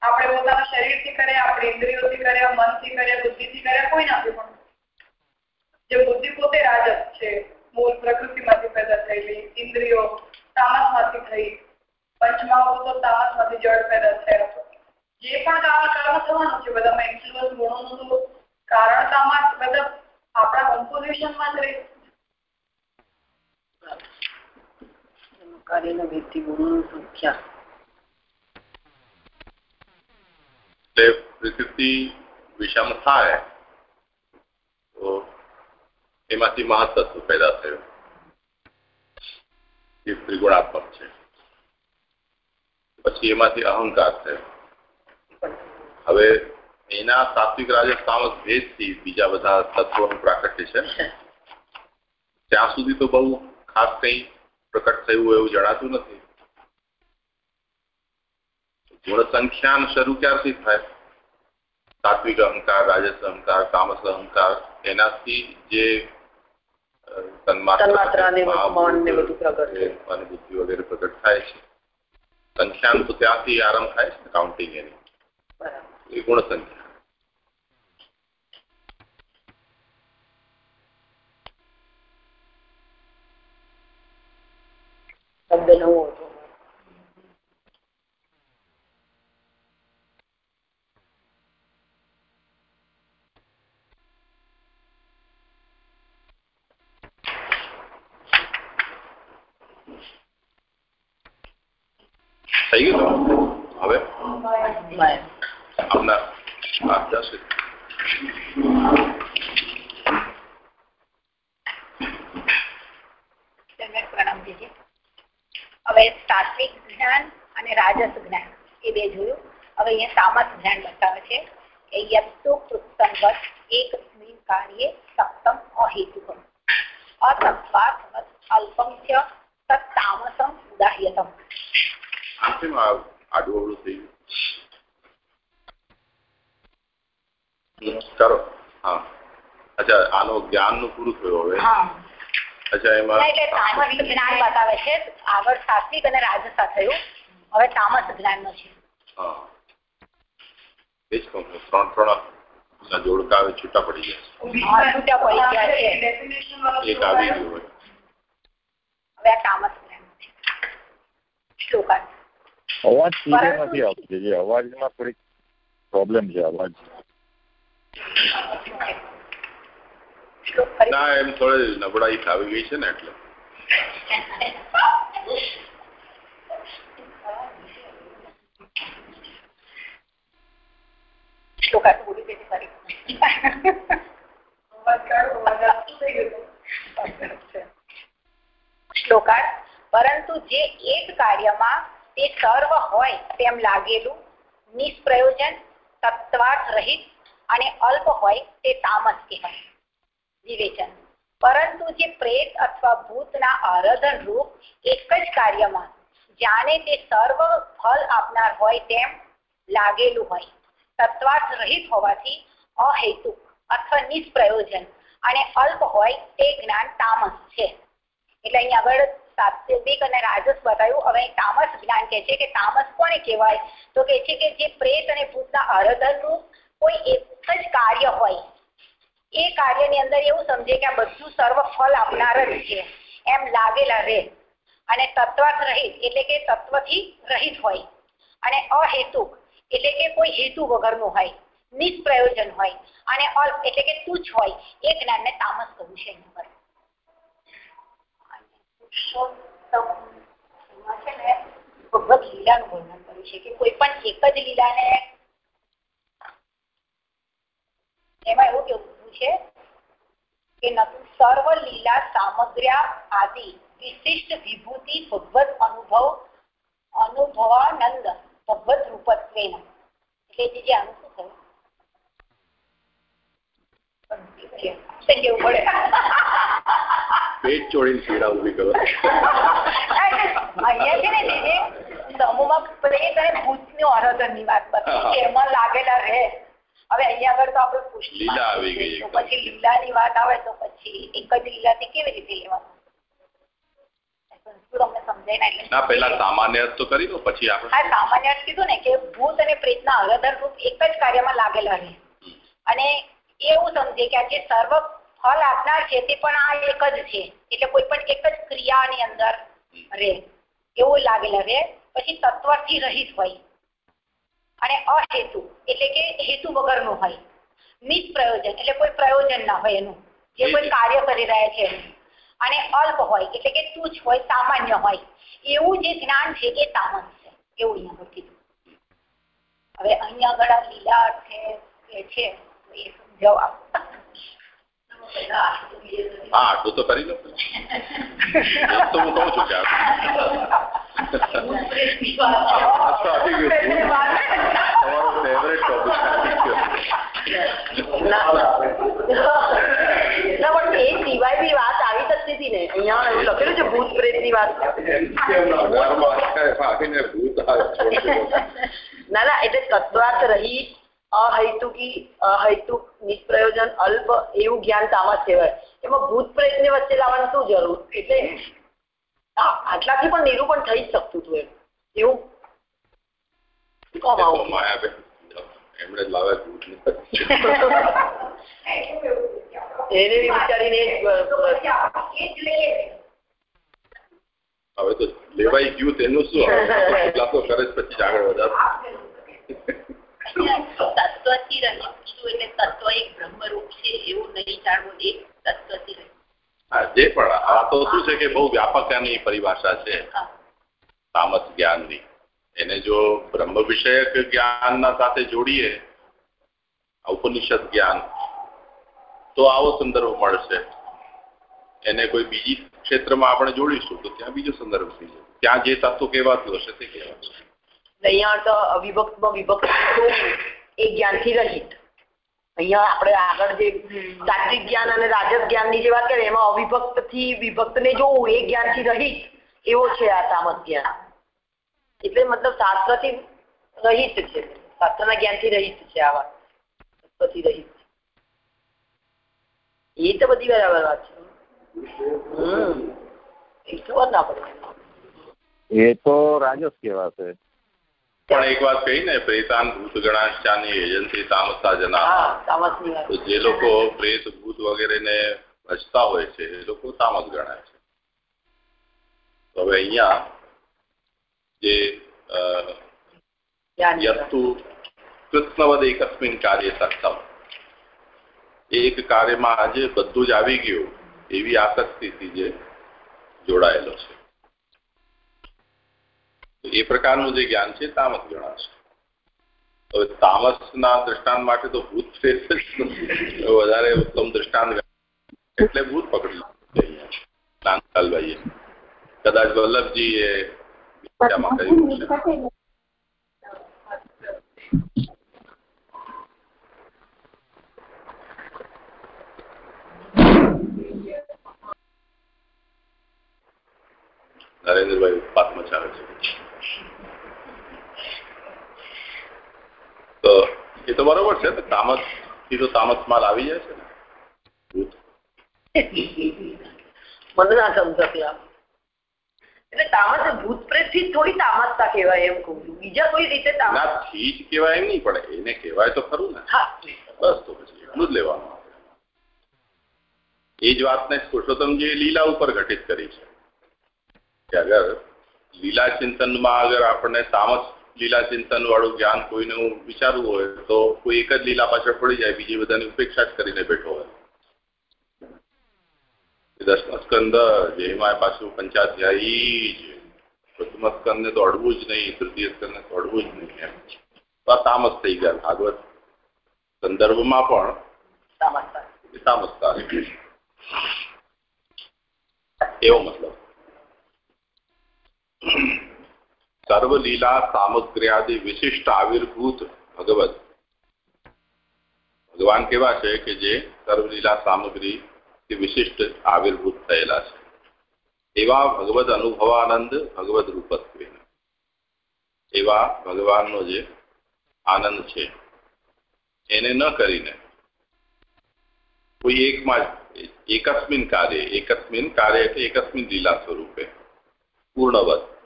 આપણે પોતાના શરીરથી કર્યા, આપણે ઇન્દ્રિયોથી કર્યા જે બુદ્ધિ પોતે રાજસ છે, મૂળ પ્રકૃતિમાંથી પેદા થયેલી, ઇન્દ્રિયો તામસમાંથી થઈ તો તામસમાંથી જળ પેદા થયા. જે પણ કામ કર્મ થવાનું છે, બધામાં ઇન્ફ્લુઅન્સ ગુણોનું તો કારણતામાં બધા આપણા કમ્પોઝિશનમાં જ રહે. એમાં કાર્યના ભેદથી ગુણોનું સંખ્યાન એટલે પ્રકૃતિ વિષમ થાય તો એમાંથી મહત્તત્વ પેદા થયું. એ ત્રિગુણાત્મક છે. પછી એમાંથી અહંકાર થયો. હવે એના સાત્વિક રાજસ તામસ ભેદથી બીજા બધા તત્વોનું પ્રાકટ્ય છે. ત્યાં સુધી તો બહુ ખાસ કંઈ પ્રકટ થયું એવું જણાતું નથી. ગુણ સંખ્યાન શરૂ ક્યારથી થાય? સાત્વિક અહંકાર રાજસ અહંકાર તામસ અહંકાર એનાથી જે બુદ્ધિ વગેરે પ્રગટ થાય છે. સંખ્યાન તો ત્યાંથી આરંભ થાય છે કાઉન્ટિંગ એની. એ ગુણ સંખ્યા શબ્દ નવો હતો થઈ ગયું ને? હવે બસ. આપના હા જશે તમને પ્રણામ દીદી હવે સાત્વિક જ્ઞાન અને રાજસ જ્ઞાન એ બે જોયું. હવે અહીંયા તામસ જ્ઞાન બતાવે છે એ યત્તુ કૃત્સંગત એકસ્મિન કાર્યે સપ્તમ અહેતુકમ. અતત્વાત્મક અલ્પમ ચ તત્તામસમ ઉદાહ્યતમ. આમ કેમ આ આડું થઈ ગયું. કરો હા. અચ્છા આનું જ્ઞાનનું પૂરું થયું હવે. હા. અચ્છા એમાં? એટલે તામસ જ્ઞાન બતાવે છે. આગળ સાત્વિક અને રાજસા થયું. હવે તામસ જ્ઞાનનું છે. એ જ કહું ત્રણ ત્રણ જોડકા હવે છૂટા પડી છૂટા ગયા છે. એક આવી ગયું હોય. હવે આ તામસ છે. શ્લોકાર્થ. અવાજ ક્લિયર નથી આવતો જે અવાજમાં થોડીક પ્રોબ્લેમ છે અવાજ. ના એમ થોડી નબળાઈ આવી ગઈ છે ને એટલે. શ્લોકાર્થ પરંતુ જે એક કાર્યમાં તે સર્વ હોય તેમ લાગેલું નિષ્પ્રયોજન તત્વાર્થ રહિત અને અલ્પ હોય તે તામસ કહેવાય. વિવેચન. પરંતુ જે પ્રેત અથવા ભૂતના આરાધન રૂપ એક જ કાર્યમાં જાણે તે સર્વ ફલ આપનાર હોય તેમ લાગેલું હોય, તત્વાર્થ રહિત હોવાથી અહેતુ અથવા નિષ્પ્રયોજન અને અલ્પ હોય તે જ્ઞાન તામસ છે. એટલે અહીં આગળ સાત્વિક અને રાજસ બતાવ્યું. હવે તામસ જ્ઞાન કહે છે કે તામસ કોને કહેવાય? તો કહે છે કે જે પ્રેત અને ભૂતના આરાધનનું કોઈ એક જ કાર્ય હોય એ કાર્યની અંદર એવું સમજે કે આ બધું સર્વ ફળ આપનાર જ છે. એમ લાગેલા રહે. અને તત્વાર્થ રહિત એટલે કે તત્વથી રહિત હોય. અને અહેતુક, એટલે કે કોઈ હેતુ વગરનું હોય. નિષ્પ્રયોજન હોય. અને અલ્પ, એટલે કે તુચ્છ હોય. એ જ્ઞાનને તામસ કહ્યું છે એની પર. છે ને ભગવત લીલાનું વર્ણન કર્યું છે કે કોઈ પણ એક જ લીલાને એમાં એવું કેવું? છે કે નતુ સર્વ લીલા સામગ્ર્યા આદિ વિશિષ્ટ વિભૂતિ ભગવત અનુભવ અનુભવાનંદ ભગવત રૂપત્વેન. એટલે જે જે આનું શું થયું? પેટ ચોળીને પીડા ઊભી કરો. અહીંયા છે ને દીદી સમૂહમાં પ્રેત અને ભૂતનું આરાધનની વાત બતાવી એમાં લાગેલા રહે. હવે અહીંયા આગળ તો આપણે પુષ્ટિ લીલા આવી ગઈ તો. પછી લીલાની વાત આવે તો પછી એક જ લીલાથી કેવી રીતે લેવાનું? ના પેલા સામાન્ય અર્થ તો કરી દો પછી આપણે. આ સામાન્ય અર્થ કીધું ને કે ભૂત અને પ્રેતના રૂપ એક જ કાર્યમાં લાગેલા રહે. અને એવું સમજે કે આ જે સર્વ ફળ આપનાર છે તે પણ આ એક જ છે. એટલે કોઈ પણ એક જ ક્રિયાની અંદર રહે. એવું લાગેલા રહે. પછી તત્વથી રહિત હોય. અને અહેતુ એટલે કે હેતુ વગરનું હોય. નિષ્પ્રયોજન એટલે કોઈ પ્રયોજન ના હોય એનું. જે કોઈ કાર્ય કરી રહ્યા છે. અને અલ્પ હોય એટલે કે તુચ્છ હોય સામાન્ય હોય. એવું જે જ્ઞાન છે એ તામસ છે. એવું અહીંયા આગળ કીધું. હવે અહીંયા આગળ લીલા અર્થે એ છે. એ સમજાવ હા આટલું તો કરી લો. તો હું કહું છું કે તમારો ના. ના, ને. ભૂત છોડશે. ના ના એટલે તત્વાર્થ રહિત અહૈતુકી અહૈતુક નિષ્પ્રયોજન અલ્પ એવું જ્ઞાન તામસ કહેવાય. એમાં ભૂત પ્રેતની વચ્ચે લાવવાની શું જરૂર? એટલે આ આટલાથી પણ નિરૂપણ થઈ જ શકતું હતું એવું? એને વિચારીને હવે તો લેવાઈ ગયું તેનું શું ખુલાસો કરે પછી જ આગળ વધારે. તત્વથી રહિત એટલે તત્વ એક બ્રહ્મરૂપ છે એવું નહીં જાણવું. એક તત્વથી રહિત હા જે પણ. આ તો શું છે કે બહુ વ્યાપક એની પરિભાષા છે. તામસ જ્ઞાનની. એને જો બ્રહ્મ વિષયક જ્ઞાનના સાથે જોડીએ ઉપનિષદ જ્ઞાન તો આવો સંદર્ભ મળશે. એને કોઈ બીજી ક્ષેત્રમાં આપણે જોડીશું તો ત્યાં બીજો સંદર્ભ થઈ જશે. ત્યાં જે તત્વ કહેવાતું હશે તે કહેવાતું અહીંયા તો અવિભક્તમાં વિભક્ત એ જ્ઞાનથી રહિત. અહીંયા આપણે આગળ જે સાત્વિક જ્ઞાન અને રાજસ જ્ઞાનની જે વાત કરીએ એમાં અવિભક્તથી વિભક્ત ને જોવું એ જ્ઞાનથી રહિત એવો છે આ તામસ જ્ઞાન. એટલે મતલબ શાસ્ત્રથી રહિત છે. શાસ્ત્રના જ્ઞાનથી રહિત છે આ વાત. તત્વથી રહિત એ તો બધી બરાબર વાત છે. હમ. એ તો ના પડે. એ તો રાજસ કહેવાશે. પણ એક વાત કહી ને પ્રેતાન ભૂત ગણાશ્ચાની એજન્સી તામસતા જના તો જે લોકો પ્રેત ભૂત વગેરેને ભજતા હોય છે એ લોકો તામસ ગણાય છે. તો હવે અહીંયા જે યસ્તુ કૃષ્ણવદ એકસ્મિન કાર્ય સક્ષમ. એક કાર્યમાં આજે બધું જ આવી ગયું એવી આસક્તિથી જે જોડાયેલો છે. એ પ્રકારનું જે જ્ઞાન છે તામસ ગણાશે હવે તામસના દ્રષ્ટાંત માટે તો ભૂત પ્રેત જ વધારે ઉત્તમ દ્રષ્ટાંત ગણાય. એટલે ભૂત પકડી લીધું છે અહીંયા નાનકાલભાઈએ કદાચ વલ્લભજીએ વિદ્યામાં કહ્યું છે નરેન્દ્રભાઈ ઉત્પાત મચાવે છે તો એ તો બરોબર છે ને તામસથી તો તામસ માલ આવી જાય છે મને ના સમજાતી એટલે તામસ ભૂત પ્રેતથી થોડી તામસતા કહેવાય એમ કહું છું. બીજા કોઈ રીતે ના થી જ કહેવાય એમ નહીં પડે એને કહેવાય તો ખરું ને. બસ તો પછી એટલું જ લેવાનું. એ જ વાતને પુરુષોત્તમજીએ લીલા ઉપર ઘટિત કરી છે. કે અગર લીલા ચિંતનમાં અગર આપણને તામસ લીલા ચિંતન વાળું જ્ઞાન કોઈને હું વિચારવું હોય તો કોઈ એક જ લીલા પાછળ પડી જાય, બીજી બધાની ઉપેક્ષા જ કરીને બેઠો હોય. એ દસમા સ્કંદ, જેમાં પાછું પંચાધ્યાયી જ. પ્રથમ સ્કંદને તો અડવું જ નહીં, તૃતીય સ્કંદને તો અડવું જ નહીં એમ. તો આ તામસ થઈ ભાગવત સંદર્ભમાં પણ. એવો મતલબ. સર્વલીલા સામગ્ર્યાદિ વિશિષ્ટ આવિર્ભૂત ભગવત ભગવાન કેવા છે કે જે સર્વલીલા સામગ્રી વિશિષ્ટ આવિર્ભૂત થયેલા છે. એવા ભગવદ અનુભવાનંદ ભગવદ રૂપત્વે એવા ભગવાનનો જે આનંદ છે. એને ન કરીને કોઈ એકમાં એકસ્મિન કાર્ય એકસ્મિન કાર્ય એટલે એકસ્મિન લીલા સ્વરૂપે. પૂર્ણવત.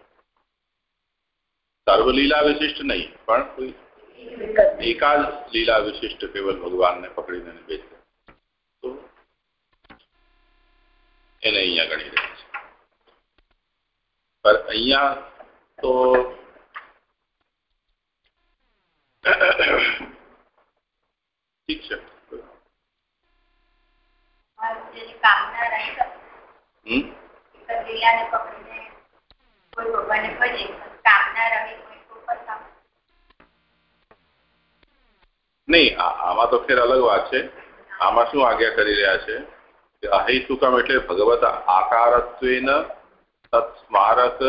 સર્વલીલા વિશિષ્ટ નહીં, પણ કોઈ એકાદ લીલા વિશિષ્ટ કેવલ ભગવાનને પકડીને બેસે. તો એને અહીંયા ગણી રહ્યા છે. પણ અહીંયા તો ઠીક છે. હમ? લીલાને પકડીને કોઈ ભગવાનને ભજે નહીં આમાં તો ખેર અલગ વાત છે. આમાં શું આજ્ઞા કરી રહ્યા છે? કે અહેતુકમ એટલે ભગવત આકારત્વેન તત્સ્મારક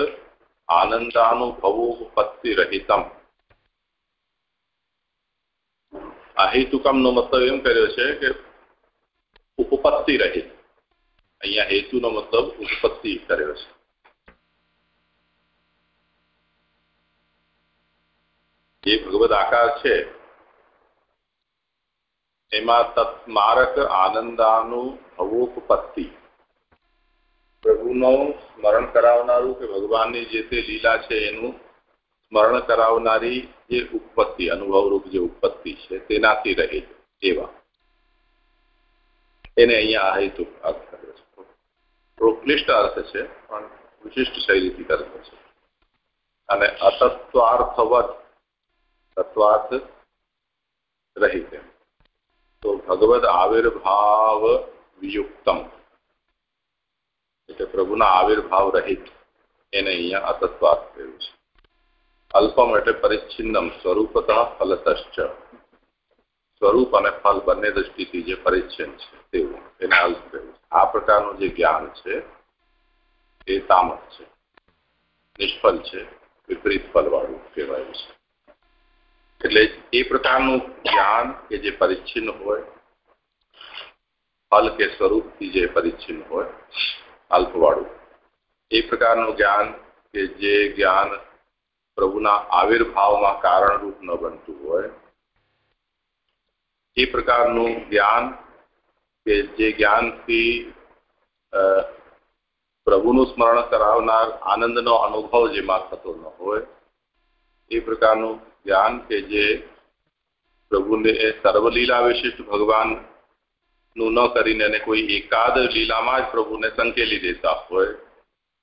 આનંદાનુભવોપત્તિ રહિતમ અહેતુકમ નો મતલબ એમ કર્યો છે કે ઉપપત્તિ રહિત અહીંયા હેતુનો મતલબ ઉપપત્તિ કર્યો છે. જે ભગવદ આકાર છે, એમાં તત્મારક આનંદાનુભવોપત્તિ. પ્રભુનો સ્મરણ કરાવનારું કે ભગવાનની જે તે લીલા છે, એનું સ્મરણ કરાવનારી જે ઉત્પત્તિ અનુભવરૂપ જે ઉત્પત્તિ છે, તેનાથી રહે એવા. એને અહીંયા હેતુ અર્થ કરે છે. થોડો અર્થ છે, પણ વિશિષ્ટ શૈલીથી કરે છે. અને અતત્વાર્થવત તત્વાર્થ રહિત तो ભગવદ આવિર્ભાવ વિયુક્તમ એટલે પ્રભુના આવિર્ભાવ રહિત એને અહીંયા અતત્વાર્થ કહ્યું છે અલ્પમ એટલે પરિચ્છિન્નમ સ્વરૂપતઃ ફલતશ્ચ સ્વરૂપ અને ફલ બંને દ્રષ્ટિથી જે પરિચ્છિન્ન છે તેવું એને અલ્પ કહ્યું છે આ પ્રકારનું જે જ્ઞાન છે એ તામસ છે નિષ્ફળ છે વિપરીત ફલવાળું કહેવાયું છે એટલે એ પ્રકારનું જ્ઞાન કે જે પરિચ્છિન્ન હોય, ફલ કે સ્વરૂપથી જે પરિચ્છિન્ન હોય, અલ્પવાળું. એ પ્રકારનું જ્ઞાન કે જે જ્ઞાન પ્રભુના આવિર્ભાવમાં કારણરૂપ ન બનતું હોય, એ પ્રકારનું જ્ઞાન કે જે જ્ઞાનથી પ્રભુનું સ્મરણ કરાવનાર આનંદનો અનુભવ જેમાં થતો ન હોય, એ પ્રકારનું જ્ઞાન કે જે પ્રભુને સર્વલીલા વિશિષ્ટ ભગવાનનું ન કરીને એને કોઈ એકાદ લીલામાં જ પ્રભુને સંકેલી દેતા હોય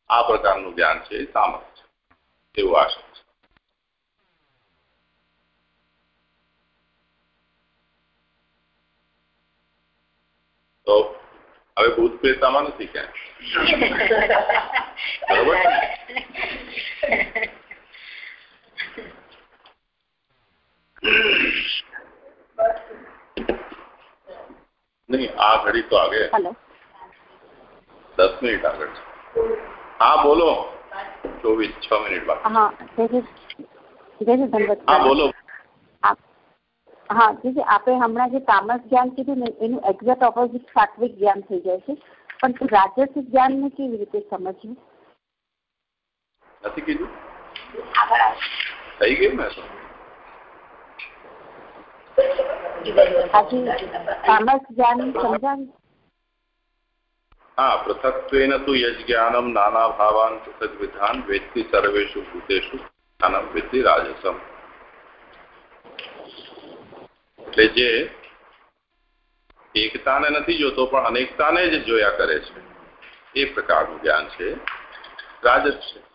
આ પ્રકારનું જ્ઞાન છે એ સામર્થ છે એવું આશા છે. તો હવે ભૂત પ્રેતામાં નથી ક્યાંય? બરોબર? નહીં આ ઘડી તો આગે દસ મિનિટ આગળ છે હા બોલો ચોવીસ છ મિનિટ બાકી હા બોલો હા જીજી આપણે હમણાં જે તામસ જ્ઞાન કીધું ને એનું એક્ઝેક્ટ ઓપોઝિટ સાત્વિક જ્ઞાન થઈ જાય છે પણ રાજસિક જ્ઞાનને કેવી રીતે સમજવું નથી કીધું થઈ ગયું ને તો આજે તામસ જ્ઞાન સમજાવી હા, પૃથક્ત્વેન તુ યજ્ઞાનમ નાના ભાવાન પૃથક વિધાન વેત્તિ સર્વેશુ ભૂતેશુ જ્ઞાનમ વિદ્ધિ રાજસમ. એટલે જે એકતાને નથી જોતો, પણ અનેકતાને જ જોયા કરે છે. એ પ્રકારનું જ્ઞાન છે. રાજસ છે.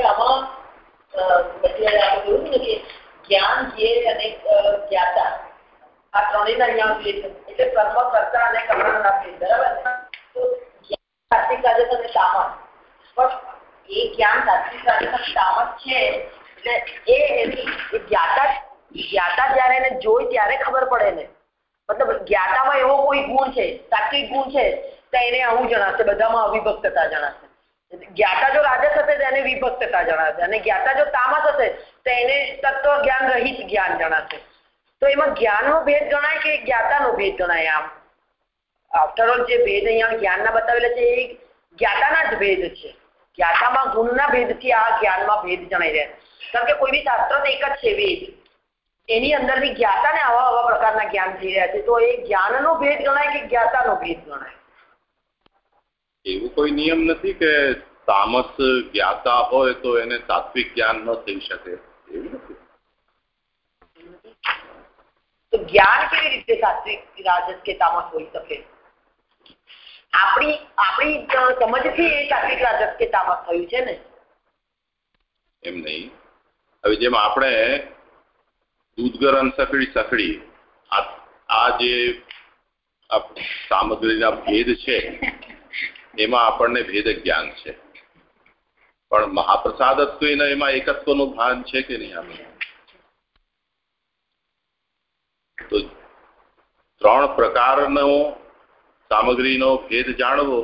હવે આમાં અત્યારે આપણે જોયું ને કે જ્ઞાન ધ્યેય અને જ્ઞાતા, આ ત્રણેયના અહીંયા છે. એટલે કર્મ કરતા અને કરનારના ભેદ બરાબર? તો છે. એટલે એની જ્ઞાતા ત્યારે ખબર પડે ને મતલબ જ્ઞાતામાં એવો કોઈ ગુણ છે, સાત્વિક ગુણ છે, તો એને આવું જણાશે, બધામાં અવિભક્તતા જણાશે. જ્ઞાતા જો રાજસ હશે તો એને વિભક્તતા જણાશે. અને જ્ઞાતા જો તામસ હશે તો એને તત્વ જ્ઞાન રહિત જ્ઞાન જણાશે. તો એમાં જ્ઞાનનો ભેદ ગણાય કે જ્ઞાતાનો ભેદ ગણાય આમ? આફ્ટર ઓલ જે ભેદ અહીંયા જ્ઞાનના બતાવેલા છે, એ જ્ઞાતાના જ ભેદ છે. જ્ઞાતામાં ગુણના ભેદથી આ જ્ઞાનમાં ભેદ જણાઈ રહ્યા કારણ કે કોઈ બી શાસ્ત્ર એક જ છે વેદ એની અંદરથી જ્ઞાતાને આવા આવા પ્રકારના જ્ઞાન થઈ રહ્યા છે. તો એ જ્ઞાનનો ભેદ ગણાય કે જ્ઞાતાનો ભેદ ગણાય? એવું કોઈ નિયમ નથી કે તામસ જ્ઞાતા હોય તો એને સાત્વિક જ્ઞાન ન થઈ શકે? એવું નથી? તો જ્ઞાન કેવી રીતે સાત્વિક રાજસ કે તામસ હોઈ શકે? આપણી આપણી સમજથી એ સાત્વિક રાજસ કે તામસ થયું છે ને? એમ નહીં. હવે જેમ આપણે દૂધ ગરમ સકડી સકડી આ આ જે સામગ્રીના ભેદ છે એમાં આપણને ભેદ જ્ઞાન છે. પણ મહાપ્રસાદત્વ એમાં એકત્વનું ભાન છે કે નહીં આપણે તો ત્રણ પ્રકારનો સામગ્રીનો ભેદ જાણવો,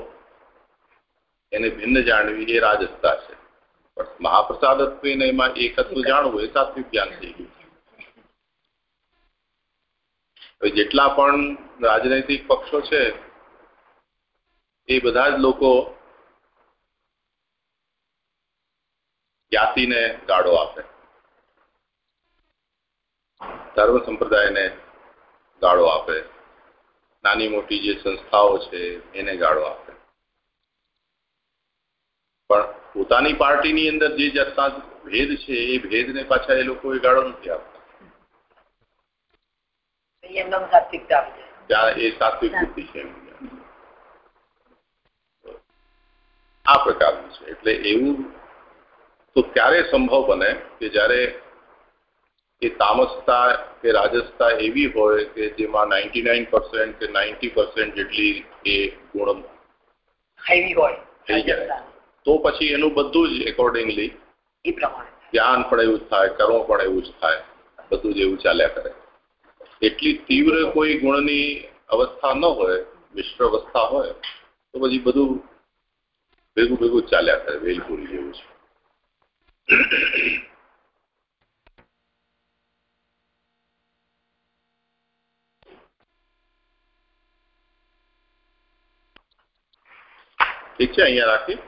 એને ભિન્ન જાણવી એ રાજસ્થા છે. પણ મહાપ્રસાદત્વ એમાં એકત્વ જાણવું એ સાત્વિક જ્ઞાન થઈ ગયું જેટલા પણ રાજનૈતિક પક્ષો છે એ બધા જ લોકો જ્ઞાતિને ગાળો આપે. ધર્મ સંપ્રદાયને ગાળો આપે. નાની મોટી જે સંસ્થાઓ છે એને ગાળો આપે. પણ પોતાની પાર્ટીની અંદર જે જાતના ભેદ છે એ ભેદને પાછા એ લોકો એ ગાળો નથી આપતા. એમનો ત્યાં એ સાત્વિક બુદ્ધિ છે એમ આ પ્રકારનું છે. એટલે એવું તો ક્યારે સંભવ બને કે જ્યારે એ તામસતા કે રાજસતા એવી હોય કે જેમાં નાઇન્ટી નાઇન પર્સન્ટ કે નાઇન્ટી પર્સન્ટ જેટલી એ ગુણ થઈ જાય. તો પછી એનું બધું જ એકોર્ડિંગલી એ પ્રમાણે જ્ઞાન પણ એવું જ થાય કર્મ પણ એવું જ થાય. બધું જ એવું ચાલ્યા કરે. એટલી તીવ્ર કોઈ ગુણની અવસ્થા ન હોય મિશ્ર અવસ્થા હોય તો પછી બધું ભેગું ભેગું ચાલ્યા કરે વેલપુરી જેવું છે. ઠીક છે અહીંયા રાખી